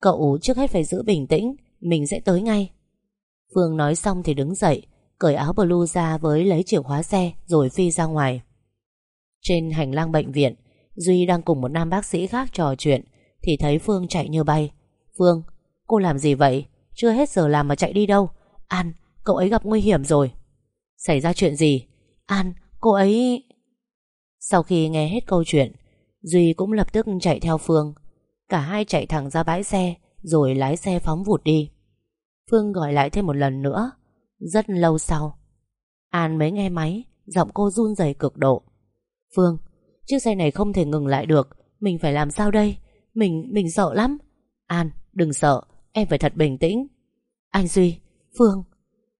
Cậu trước hết phải giữ bình tĩnh. Mình sẽ tới ngay. Phương nói xong thì đứng dậy Cởi áo blue ra với lấy chìa khóa xe Rồi phi ra ngoài. Trên hành lang bệnh viện Duy đang cùng một nam bác sĩ khác trò chuyện Thì thấy Phương chạy như bay. Phương, cô làm gì vậy? Chưa hết giờ làm mà chạy đi đâu. An, cậu ấy gặp nguy hiểm rồi. Xảy ra chuyện gì? An, cô ấy... Sau khi nghe hết câu chuyện Duy cũng lập tức chạy theo Phương. Cả hai chạy thẳng ra bãi xe Rồi lái xe phóng vụt đi. Phương gọi lại thêm một lần nữa. Rất lâu sau An mới nghe máy Giọng cô run rẩy cực độ. Phương, chiếc xe này không thể ngừng lại được. Mình phải làm sao đây? Mình, mình sợ lắm. An, đừng sợ, em phải thật bình tĩnh. Anh Duy, Phương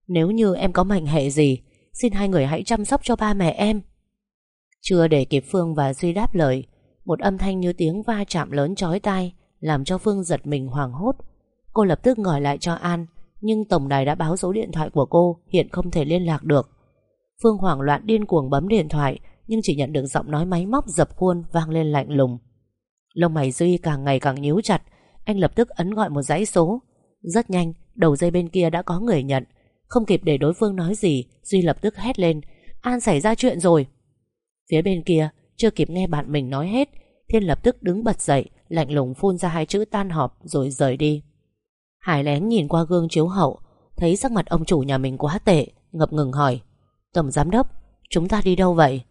nếu như em có mệnh hệ gì, Xin hai người hãy chăm sóc cho ba mẹ em. Chưa để kịp Phương và Duy đáp lời, Một âm thanh như tiếng va chạm lớn chói tai Làm cho Phương giật mình hoảng hốt. Cô lập tức gọi lại cho An, Nhưng tổng đài đã báo số điện thoại của cô Hiện không thể liên lạc được. Phương hoảng loạn điên cuồng bấm điện thoại, Nhưng chỉ nhận được giọng nói máy móc dập khuôn Vang lên lạnh lùng. Lông mày Duy càng ngày càng nhíu chặt, Anh lập tức ấn gọi một dãy số. Rất nhanh, đầu dây bên kia đã có người nhận. Không kịp để đối phương nói gì, Duy lập tức hét lên, An xảy ra chuyện rồi. Phía bên kia, chưa kịp nghe bạn mình nói hết, Thiên lập tức đứng bật dậy, Lạnh lùng phun ra hai chữ tan họp rồi rời đi. Hải lén nhìn qua gương chiếu hậu, Thấy sắc mặt ông chủ nhà mình quá tệ, Ngập ngừng hỏi, Tổng giám đốc, Chúng ta đi đâu vậy?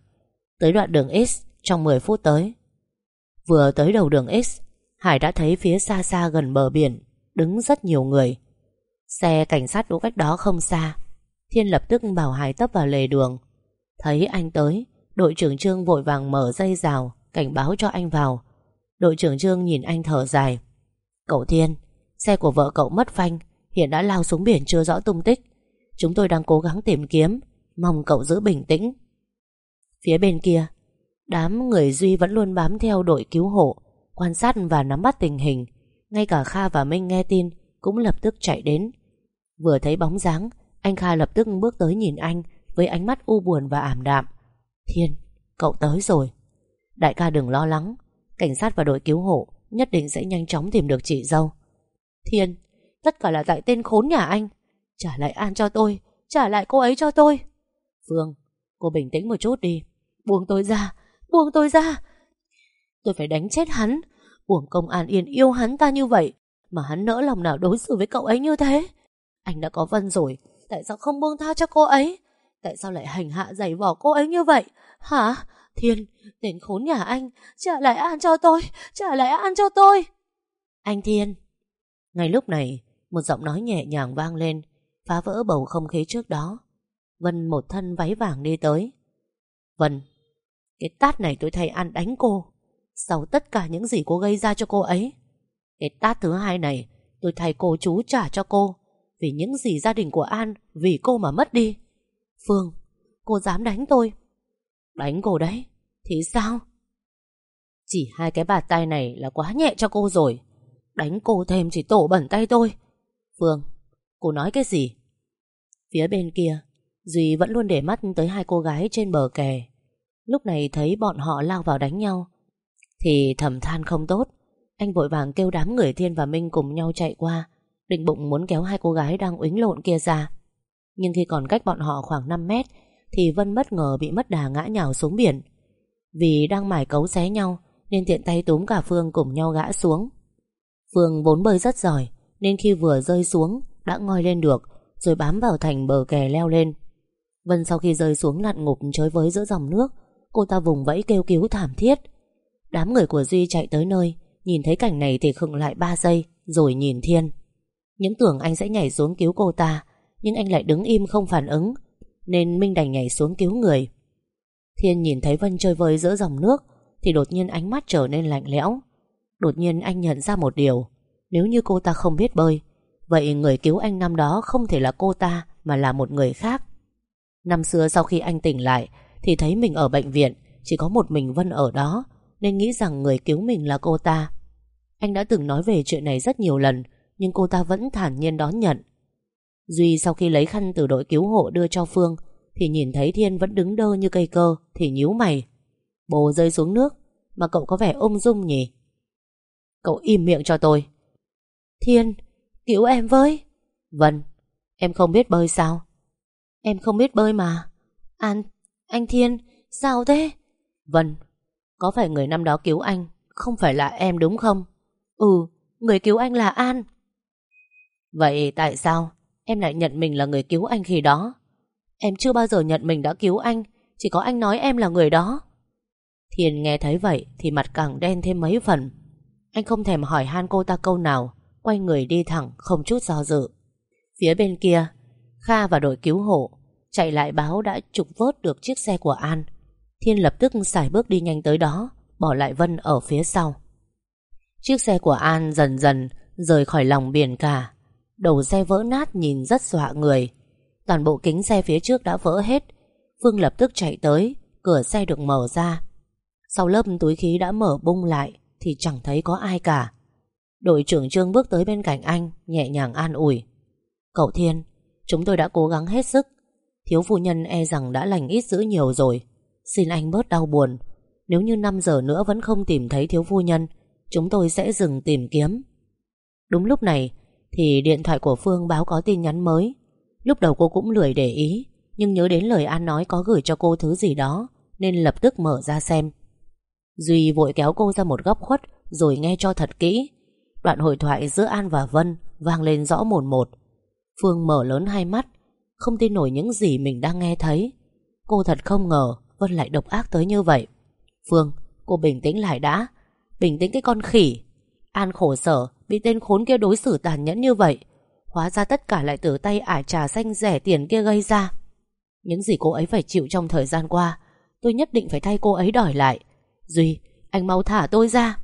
Tới đoạn đường X, trong 10 phút tới. Vừa tới đầu đường X, Hải đã thấy phía xa xa gần bờ biển, Đứng rất nhiều người. Xe cảnh sát đỗ cách đó không xa. Thiên lập tức bảo Hải tấp vào lề đường. Thấy anh tới, Đội trưởng Trương vội vàng mở dây rào, Cảnh báo cho anh vào. Đội trưởng Trương nhìn anh thở dài. Cậu Thiên, Xe của vợ cậu mất phanh, Hiện đã lao xuống biển chưa rõ tung tích. Chúng tôi đang cố gắng tìm kiếm, Mong cậu giữ bình tĩnh. Phía bên kia, Đám người Duy vẫn luôn bám theo đội cứu hộ, Quan sát và nắm bắt tình hình. Ngay cả Kha và Minh nghe tin cũng lập tức chạy đến. Vừa thấy bóng dáng Anh Kha lập tức bước tới nhìn anh Với ánh mắt u buồn và ảm đạm. Thiên, cậu tới rồi. Đại ca đừng lo lắng Cảnh sát và đội cứu hộ Nhất định sẽ nhanh chóng tìm được chị dâu. Thiên, tất cả là tại tên khốn nhà anh Trả lại An cho tôi Trả lại cô ấy cho tôi. Phương, cô bình tĩnh một chút đi Buông tôi ra, buông tôi ra. Tôi phải đánh chết hắn buồng công an yên yêu hắn ta như vậy mà hắn nỡ lòng nào đối xử với cậu ấy như thế? Anh đã có Vân rồi, Tại sao không buông tha cho cô ấy? Tại sao lại hành hạ giày vò cô ấy như vậy? Hả? Thiên, Tên khốn nhà anh, Trả lại An cho tôi, Trả lại An cho tôi. Anh Thiên. Ngay lúc này, Một giọng nói nhẹ nhàng vang lên, Phá vỡ bầu không khí trước đó. Vân một thân váy vàng đi tới. Vân, Cái tát này tôi thay An đánh cô. Sau tất cả những gì cô gây ra cho cô ấy cái tát thứ hai này, Tôi thay cô chú trả cho cô. Vì những gì gia đình của An, Vì cô mà mất đi. Phương, Cô dám đánh tôi? Đánh cô đấy, Thì sao? Chỉ hai cái bạt tay này là quá nhẹ cho cô rồi. Đánh cô thêm chỉ tổ bẩn tay tôi. Phương, Cô nói cái gì? Phía bên kia, Duy vẫn luôn để mắt tới hai cô gái trên bờ kè. Lúc này thấy bọn họ lao vào đánh nhau, Thì thầm than không tốt. Anh vội vàng kêu đám người Thiên và Minh cùng nhau chạy qua. Định bụng muốn kéo hai cô gái đang uýnh lộn kia ra. Nhưng khi còn cách bọn họ khoảng 5 mét, Thì Vân bất ngờ bị mất đà ngã nhào xuống biển. Vì đang mải cấu xé nhau, Nên tiện tay túm cả Phương cùng nhau gã xuống. Phương vốn bơi rất giỏi, Nên khi vừa rơi xuống, Đã ngoi lên được, Rồi bám vào thành bờ kè leo lên. Vân sau khi rơi xuống lặn ngục chơi với giữa dòng nước, Cô ta vùng vẫy kêu cứu thảm thiết. Đám người của Duy chạy tới nơi Nhìn thấy cảnh này thì khựng lại 3 giây, Rồi nhìn Thiên. Những tưởng anh sẽ nhảy xuống cứu cô ta, Nhưng anh lại đứng im không phản ứng, Nên Minh đành nhảy xuống cứu người. Thiên nhìn thấy Vân chơi vơi giữa dòng nước, Thì đột nhiên ánh mắt trở nên lạnh lẽo. Đột nhiên anh nhận ra một điều, Nếu như cô ta không biết bơi, Vậy người cứu anh năm đó không thể là cô ta, Mà là một người khác. Năm xưa sau khi anh tỉnh lại, Thì thấy mình ở bệnh viện, Chỉ có một mình Vân ở đó, Nên nghĩ rằng người cứu mình là cô ta. Anh đã từng nói về chuyện này rất nhiều lần Nhưng cô ta vẫn thản nhiên đón nhận Duy sau khi lấy khăn từ đội cứu hộ đưa cho Phương Thì nhìn thấy Thiên vẫn đứng đơ như cây cơ Thì nhíu mày Bồ rơi xuống nước Mà cậu có vẻ ôm dung nhỉ Cậu im miệng cho tôi Thiên, cứu em với. Vân, em không biết bơi sao? Em không biết bơi mà. An, anh Thiên, sao thế? Vân, có phải người năm đó cứu anh không phải là em đúng không? Ừ, người cứu anh là An. Vậy tại sao em lại nhận mình là người cứu anh khi đó? Em chưa bao giờ nhận mình đã cứu anh, chỉ có anh nói em là người đó. Thiên nghe thấy vậy thì mặt càng đen thêm mấy phần. Anh không thèm hỏi han cô ta câu nào, quay người đi thẳng không chút do dự. Phía bên kia, Kha và đội cứu hộ chạy lại báo đã trục vớt được chiếc xe của An. Thiên lập tức xài bước đi nhanh tới đó, bỏ lại Vân ở phía sau. Chiếc xe của An dần dần rời khỏi lòng biển cả. Đầu xe vỡ nát nhìn rất dọa người. Toàn bộ kính xe phía trước đã vỡ hết. Phương lập tức chạy tới, cửa xe được mở ra. Sau lớp túi khí đã mở bung lại thì chẳng thấy có ai cả. Đội trưởng Trương bước tới bên cạnh anh, nhẹ nhàng an ủi. Cậu Thiên, chúng tôi đã cố gắng hết sức. Thiếu phu nhân e rằng đã lành ít dữ nhiều rồi. Xin anh bớt đau buồn. Nếu như 5 giờ nữa vẫn không tìm thấy thiếu phu nhân, chúng tôi sẽ dừng tìm kiếm. Đúng lúc này, thì điện thoại của Phương báo có tin nhắn mới. Lúc đầu cô cũng lười để ý, nhưng nhớ đến lời An nói có gửi cho cô thứ gì đó, nên lập tức mở ra xem. Duy vội kéo cô ra một góc khuất, rồi nghe cho thật kỹ. Đoạn hội thoại giữa An và Vân vang lên rõ mồn một. Phương mở lớn hai mắt, không tin nổi những gì mình đang nghe thấy. Cô thật không ngờ Vân lại độc ác tới như vậy. Phương, cô bình tĩnh lại đã. Bình tĩnh cái con khỉ. An khổ sở bị tên khốn kia đối xử tàn nhẫn như vậy. Hóa ra tất cả lại từ tay ả trà xanh rẻ tiền kia gây ra. Những gì cô ấy phải chịu trong thời gian qua, tôi nhất định phải thay cô ấy đòi lại. Duy, anh mau thả tôi ra.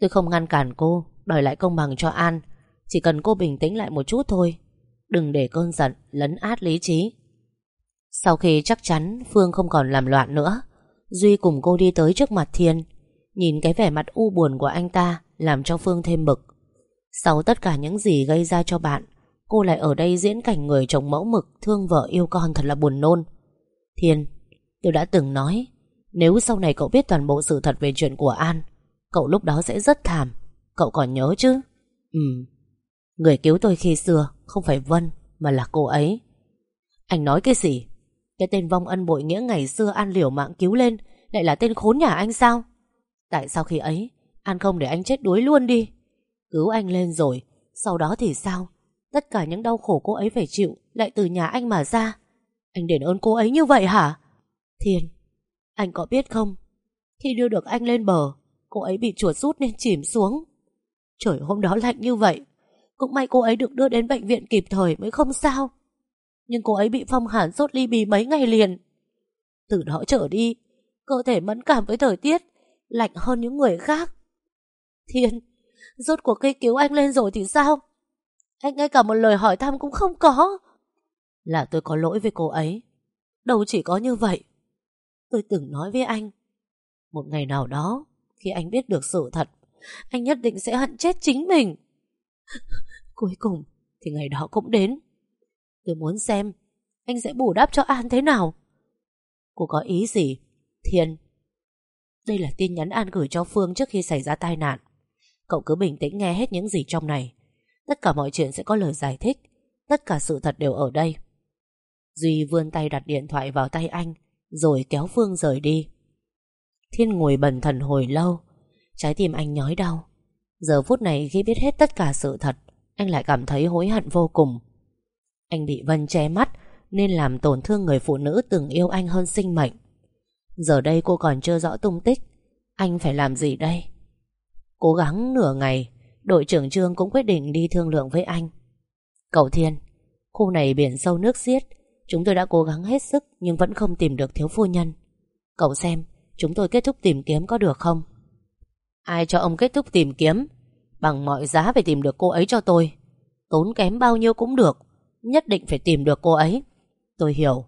Tôi không ngăn cản cô, đòi lại công bằng cho An. Chỉ cần cô bình tĩnh lại một chút thôi. Đừng để cơn giận lấn át lý trí. Sau khi chắc chắn Phương không còn làm loạn nữa, Duy cùng cô đi tới trước mặt Thiên. Nhìn cái vẻ mặt u buồn của anh ta làm cho Phương thêm bực. Sau tất cả những gì gây ra cho bạn, cô lại ở đây diễn cảnh người chồng mẫu mực thương vợ yêu con thật là buồn nôn. Thiên, tôi đã từng nói, nếu sau này cậu biết toàn bộ sự thật về chuyện của An, cậu lúc đó sẽ rất thảm. Cậu còn nhớ chứ? Ừ. Người cứu tôi khi xưa không phải Vân, mà là cô ấy. Anh nói cái gì? Cái tên vong ân bội nghĩa ngày xưa An liều mạng cứu lên lại là tên khốn nhà anh sao? Tại sao khi ấy An không để anh chết đuối luôn đi? Cứu anh lên rồi, sau đó thì sao? Tất cả những đau khổ cô ấy phải chịu lại từ nhà anh mà ra. Anh đền ơn cô ấy như vậy hả? Thiên, anh có biết không? Khi đưa được anh lên bờ, cô ấy bị chuột rút nên chìm xuống. Trời hôm đó lạnh như vậy, cũng may cô ấy được đưa đến bệnh viện kịp thời mới không sao. Nhưng cô ấy bị phong hàn sốt ly bì mấy ngày liền. Từ đó trở đi, cơ thể mẫn cảm với thời tiết, lạnh hơn những người khác. Thiên, rốt cuộc cây cứu anh lên rồi thì sao? Anh ngay cả một lời hỏi thăm cũng không có. Là tôi có lỗi với cô ấy. Đâu chỉ có như vậy. Tôi từng nói với anh, một ngày nào đó, khi anh biết được sự thật, anh nhất định sẽ hận chết chính mình. Cuối cùng thì ngày đó cũng đến. Tôi muốn xem anh sẽ bù đắp cho An thế nào. Cô có ý gì? Thiên. Đây là tin nhắn An gửi cho Phương trước khi xảy ra tai nạn. Cậu cứ bình tĩnh nghe hết những gì trong này. Tất cả mọi chuyện sẽ có lời giải thích. Tất cả sự thật đều ở đây. Duy vươn tay đặt điện thoại vào tay anh, rồi kéo Phương rời đi. Thiên ngồi bần thần hồi lâu, trái tim anh nhói đau. Giờ phút này khi biết hết tất cả sự thật, anh lại cảm thấy hối hận vô cùng. Anh bị Vân che mắt nên làm tổn thương người phụ nữ từng yêu anh hơn sinh mệnh. Giờ đây cô còn chưa rõ tung tích, anh phải làm gì đây? Cố gắng nửa ngày, đội trưởng Trương cũng quyết định đi thương lượng với anh. Cậu Thiên, khu này biển sâu nước xiết, chúng tôi đã cố gắng hết sức nhưng vẫn không tìm được thiếu phu nhân. Cậu xem, chúng tôi kết thúc tìm kiếm có được không? Ai cho ông kết thúc tìm kiếm? Bằng mọi giá phải tìm được cô ấy cho tôi. Tốn kém bao nhiêu cũng được, nhất định phải tìm được cô ấy. Tôi hiểu.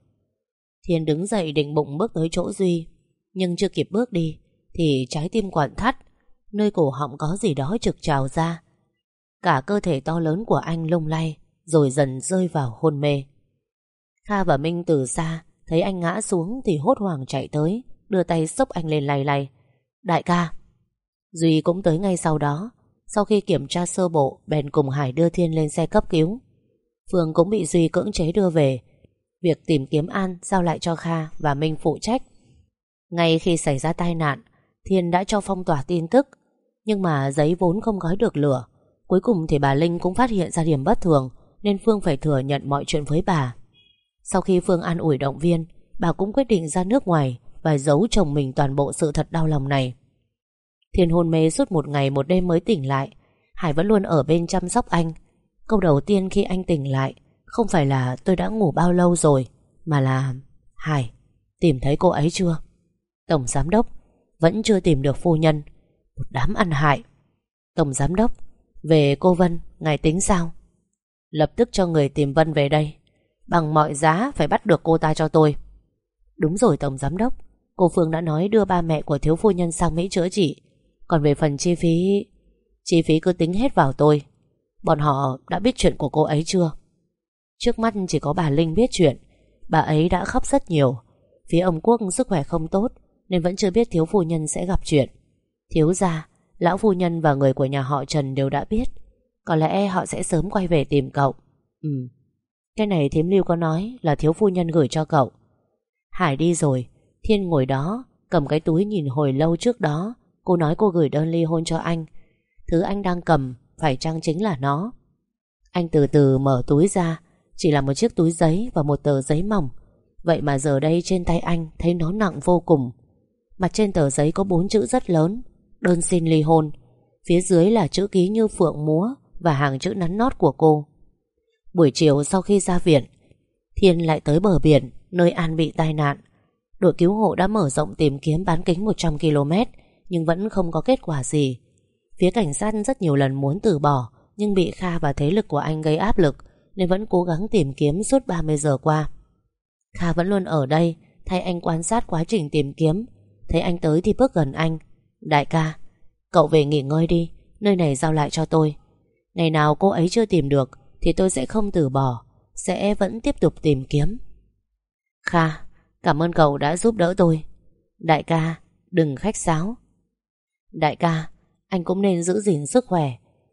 Thiên đứng dậy định bụng bước tới chỗ Duy, nhưng chưa kịp bước đi, thì trái tim quặn thắt, nơi cổ họng có gì đó trực trào ra. Cả cơ thể to lớn của anh lung lay, rồi dần rơi vào hôn mê. Kha và Minh từ xa, thấy anh ngã xuống thì hốt hoảng chạy tới, đưa tay xốc anh lên lay lay. Đại ca! Duy cũng tới ngay sau đó, Sau khi kiểm tra sơ bộ Bèn cùng Hải đưa Thiên lên xe cấp cứu Phương cũng bị Duy cưỡng chế đưa về Việc tìm kiếm An Giao lại cho Kha và Minh phụ trách. Ngay khi xảy ra tai nạn, Thiên đã cho phong tỏa tin tức, Nhưng mà giấy vốn không gói được lửa. Cuối cùng thì bà Linh cũng phát hiện ra điểm bất thường, Nên Phương phải thừa nhận mọi chuyện với bà. Sau khi Phương an ủi động viên, Bà cũng quyết định ra nước ngoài Và giấu chồng mình toàn bộ sự thật đau lòng này. Thiên hôn mê suốt một ngày một đêm mới tỉnh lại. Hải vẫn luôn ở bên chăm sóc anh. Câu đầu tiên khi anh tỉnh lại không phải là tôi đã ngủ bao lâu rồi, Mà là, Hải, Tìm thấy cô ấy chưa? Tổng giám đốc Vẫn chưa tìm được phu nhân. Một đám ăn hại. Tổng giám đốc, Về cô Vân, Ngài tính sao? Lập tức cho người tìm Vân về đây. Bằng mọi giá phải bắt được cô ta cho tôi. Đúng rồi, Tổng Giám Đốc. Cô Phương đã nói đưa ba mẹ của thiếu phu nhân sang Mỹ chữa trị. Còn về phần chi phí Chi phí cứ tính hết vào tôi. Bọn họ đã biết chuyện của cô ấy chưa? Trước mắt chỉ có bà Linh biết chuyện. Bà ấy đã khóc rất nhiều. Phía ông Quốc sức khỏe không tốt, Nên vẫn chưa biết thiếu phu nhân sẽ gặp chuyện. Thiếu ra Lão phu nhân và người của nhà họ Trần đều đã biết. Có lẽ họ sẽ sớm quay về tìm cậu. Ừ. Cái này thiếm lưu có nói là thiếu phu nhân gửi cho cậu. Hải đi rồi. Thiên ngồi đó, Cầm cái túi nhìn hồi lâu trước đó. Cô nói cô gửi đơn ly hôn cho anh. Thứ anh đang cầm, Phải chăng chính là nó? Anh từ từ mở túi ra. Chỉ là một chiếc túi giấy và một tờ giấy mỏng. Vậy mà giờ đây trên tay anh Thấy nó nặng vô cùng. Mặt trên tờ giấy có bốn chữ rất lớn, Đơn xin ly hôn. Phía dưới là chữ ký như phượng múa Và hàng chữ nắn nót của cô. Buổi chiều sau khi ra viện, Thiên lại tới bờ biển, Nơi An bị tai nạn. Đội cứu hộ đã mở rộng tìm kiếm bán kính 100 km Nhưng vẫn không có kết quả gì. Phía cảnh sát rất nhiều lần muốn từ bỏ, Nhưng bị Kha và thế lực của anh gây áp lực. Nên vẫn cố gắng tìm kiếm suốt 30 giờ qua. Kha vẫn luôn ở đây, Thay anh quan sát quá trình tìm kiếm. Thấy anh tới thì bước gần anh. Đại ca, Cậu về nghỉ ngơi đi, Nơi này giao lại cho tôi. Ngày nào cô ấy chưa tìm được Thì tôi sẽ không từ bỏ, Sẽ vẫn tiếp tục tìm kiếm. Kha, Cảm ơn cậu đã giúp đỡ tôi. Đại ca, Đừng khách sáo. Đại ca, Anh cũng nên giữ gìn sức khỏe.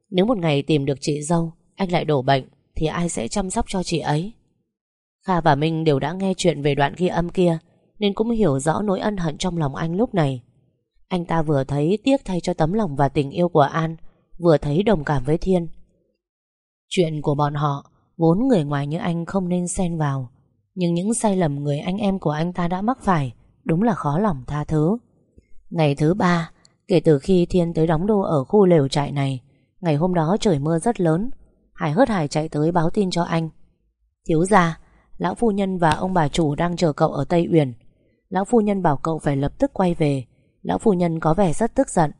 Nếu một ngày tìm được chị dâu, Anh lại đổ bệnh. Thì ai sẽ chăm sóc cho chị ấy? Kha và Minh đều đã nghe chuyện về đoạn ghi âm kia, Nên cũng hiểu rõ nỗi ân hận trong lòng anh lúc này. Anh ta vừa thấy tiếc thay cho tấm lòng và tình yêu của An, Vừa thấy đồng cảm với Thiên. Chuyện của bọn họ, Vốn người ngoài như anh không nên xen vào, Nhưng những sai lầm người anh em của anh ta đã mắc phải, Đúng là khó lòng tha thứ. Ngày thứ ba, Kể từ khi Thiên tới đóng đô ở khu lều trại này, Ngày hôm đó trời mưa rất lớn Hải hớt hải chạy tới báo tin cho anh. Thiếu gia, Lão phu nhân và ông bà chủ đang chờ cậu ở Tây Uyển. Lão phu nhân bảo cậu phải lập tức quay về. Lão phu nhân có vẻ rất tức giận.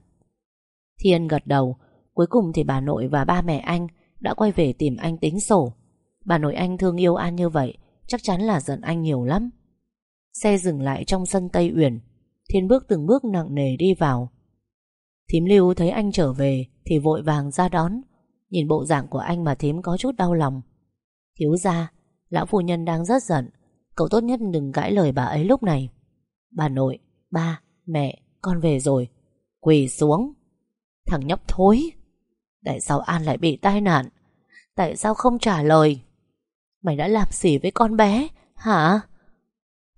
Thiên gật đầu. Cuối cùng thì bà nội và ba mẹ anh Đã quay về tìm anh tính sổ. Bà nội anh thương yêu An như vậy, Chắc chắn là giận anh nhiều lắm. Xe dừng lại trong sân Tây Uyển. Thiên bước từng bước nặng nề đi vào. Thím Lưu thấy anh trở về Thì vội vàng ra đón. Nhìn bộ dạng của anh mà thím có chút đau lòng. Thiếu ra Lão phu nhân đang rất giận. Cậu tốt nhất đừng cãi lời bà ấy lúc này. Bà nội, ba, mẹ Con về rồi. Quỳ xuống. Thằng nhóc thối. Tại sao An lại bị tai nạn? Tại sao không trả lời? Mày đã làm gì với con bé Hả?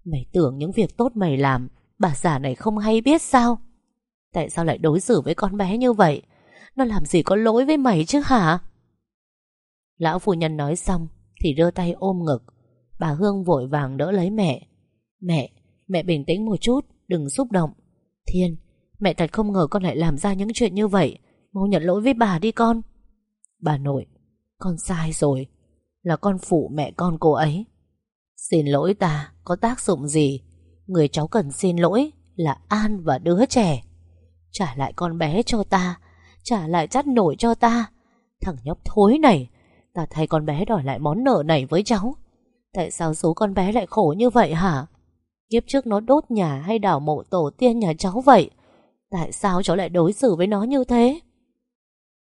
Mày tưởng những việc tốt mày làm Bà già này không hay biết sao? Tại sao lại đối xử với con bé như vậy? Nó làm gì có lỗi với mày chứ hả? Lão phu nhân nói xong Thì đưa tay ôm ngực. Bà Hương vội vàng đỡ lấy mẹ. Mẹ, mẹ bình tĩnh một chút Đừng xúc động. Thiên, mẹ thật không ngờ con lại làm ra những chuyện như vậy. Mau nhận lỗi với bà đi con. Bà nội Con sai rồi. Là con phụ mẹ con cô ấy. Xin lỗi ta có tác dụng gì? Người cháu cần xin lỗi Là An và đứa trẻ. Trả lại con bé cho ta Trả lại chắt nổi cho ta. Thằng nhóc thối này, Ta thay con bé đòi lại món nợ này với cháu. Tại sao số con bé lại khổ như vậy hả? Kiếp trước nó đốt nhà hay đảo mộ tổ tiên nhà cháu vậy? Tại sao cháu lại đối xử với nó như thế?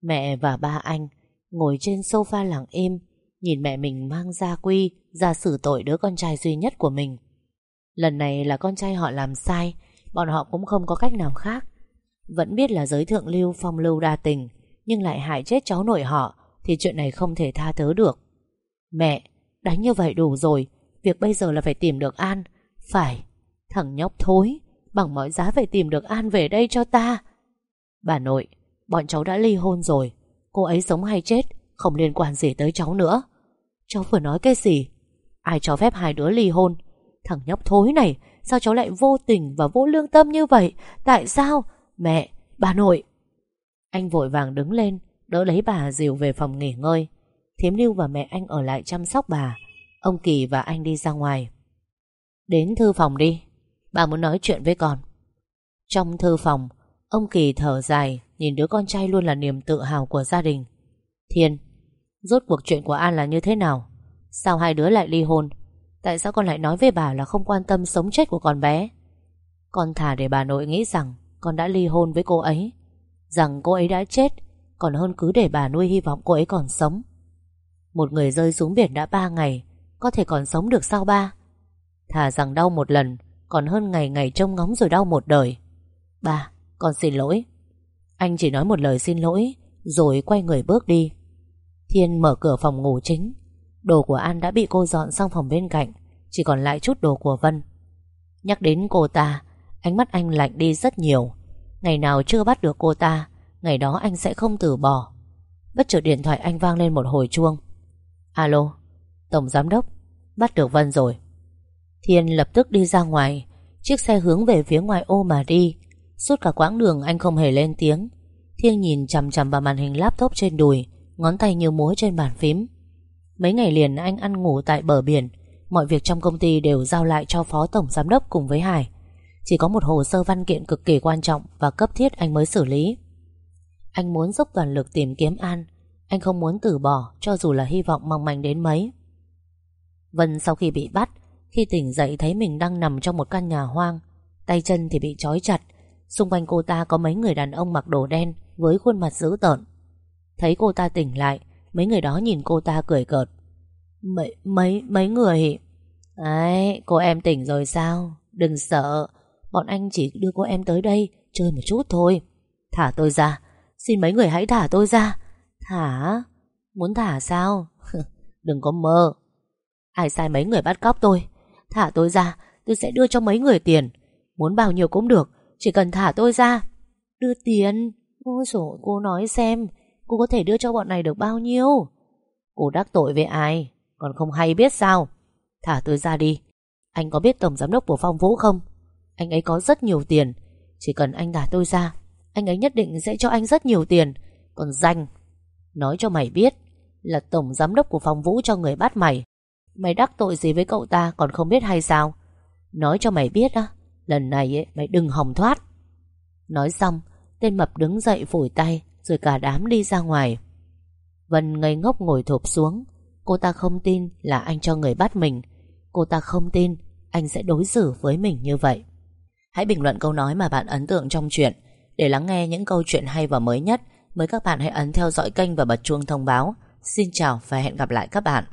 Mẹ và ba anh Ngồi trên sofa lặng im, Nhìn mẹ mình mang gia quy, Ra xử tội đứa con trai duy nhất của mình. Lần này là con trai họ làm sai, Bọn họ cũng không có cách nào khác. Vẫn biết là giới thượng lưu phong lưu đa tình Nhưng lại hại chết cháu nội họ Thì chuyện này không thể tha thứ được. Mẹ, đánh như vậy đủ rồi Việc bây giờ là phải tìm được An. Phải, thằng nhóc thối Bằng mọi giá phải tìm được An về đây cho ta. Bà nội Bọn cháu đã ly hôn rồi Cô ấy sống hay chết Không liên quan gì tới cháu nữa. Cháu vừa nói cái gì? Ai cho phép hai đứa ly hôn? Thằng nhóc thối này Sao cháu lại vô tình và vô lương tâm như vậy? Tại sao? Mẹ, bà nội. Anh vội vàng đứng lên Đỡ lấy bà dìu về phòng nghỉ ngơi. Thiếm Lưu và mẹ anh ở lại chăm sóc bà. Ông Kỳ và anh đi ra ngoài. Đến thư phòng đi. Bà muốn nói chuyện với con. Trong thư phòng Ông Kỳ thở dài Nhìn đứa con trai luôn là niềm tự hào của gia đình. Thiên Rốt cuộc chuyện của An là như thế nào? Sao hai đứa lại ly hôn? Tại sao con lại nói với bà là không quan tâm sống chết của con bé? Con thả để bà nội nghĩ rằng con đã ly hôn với cô ấy. Rằng cô ấy đã chết Còn hơn cứ để bà nuôi hy vọng cô ấy còn sống. Một người rơi xuống biển đã ba ngày Có thể còn sống được sao ba. Thà rằng đau một lần Còn hơn ngày ngày trông ngóng rồi đau một đời. Ba, con xin lỗi. Anh chỉ nói một lời xin lỗi Rồi quay người bước đi. Thiên mở cửa phòng ngủ chính. Đồ của An đã bị cô dọn sang phòng bên cạnh Chỉ còn lại chút đồ của Vân. Nhắc đến cô ta Ánh mắt anh lạnh đi rất nhiều. Ngày nào chưa bắt được cô ta, Ngày đó anh sẽ không từ bỏ. Bất chợt điện thoại anh vang lên một hồi chuông. Alo, Tổng Giám Đốc, Bắt được Vân rồi. Thiên lập tức đi ra ngoài, Chiếc xe hướng về phía ngoài ô mà đi. Suốt cả quãng đường anh không hề lên tiếng. Thiên nhìn chằm chằm vào màn hình laptop trên đùi, Ngón tay như múa trên bàn phím. Mấy ngày liền anh ăn ngủ tại bờ biển, Mọi việc trong công ty đều giao lại cho phó tổng giám đốc cùng với Hải. Chỉ có một hồ sơ văn kiện cực kỳ quan trọng Và cấp thiết anh mới xử lý. Anh muốn dốc toàn lực tìm kiếm An. Anh không muốn từ bỏ Cho dù là hy vọng mong manh đến mấy. Vân sau khi bị bắt Khi tỉnh dậy thấy mình đang nằm trong một căn nhà hoang Tay chân thì bị trói chặt. Xung quanh cô ta có mấy người đàn ông mặc đồ đen Với khuôn mặt dữ tợn. Thấy cô ta tỉnh lại Mấy người đó nhìn cô ta cười cợt. Mấy, mấy, mấy người? Đấy, cô em tỉnh rồi sao? Đừng sợ Bọn anh chỉ đưa cô em tới đây, Chơi một chút thôi. Thả tôi ra. Xin mấy người hãy thả tôi ra. Thả? Muốn thả sao? Đừng có mơ. Ai sai mấy người bắt cóc tôi? Thả tôi ra, Tôi sẽ đưa cho mấy người tiền. Muốn bao nhiêu cũng được, Chỉ cần thả tôi ra. Đưa tiền? Ôi dồi, cô nói xem, Cô có thể đưa cho bọn này được bao nhiêu? Cô đắc tội với ai? Còn không hay biết sao? Thả tôi ra đi. Anh có biết tổng giám đốc của Phong Vũ không? Anh ấy có rất nhiều tiền. Chỉ cần anh thả tôi ra Anh ấy nhất định sẽ cho anh rất nhiều tiền. Còn danh Nói cho mày biết Là tổng giám đốc của Phong Vũ cho người bắt mày. Mày đắc tội gì với cậu ta Còn không biết hay sao? Nói cho mày biết á Lần này ấy, mày đừng hòng thoát. Nói xong Tên mập đứng dậy phủi tay rồi cả đám đi ra ngoài. Vân ngây ngốc ngồi thụp xuống. Cô ta không tin là anh cho người bắt mình. Cô ta không tin Anh sẽ đối xử với mình như vậy. Hãy bình luận câu nói mà bạn ấn tượng trong chuyện. Để lắng nghe những câu chuyện hay và mới nhất, Mời các bạn hãy ấn theo dõi kênh và bật chuông thông báo. Xin chào và hẹn gặp lại các bạn.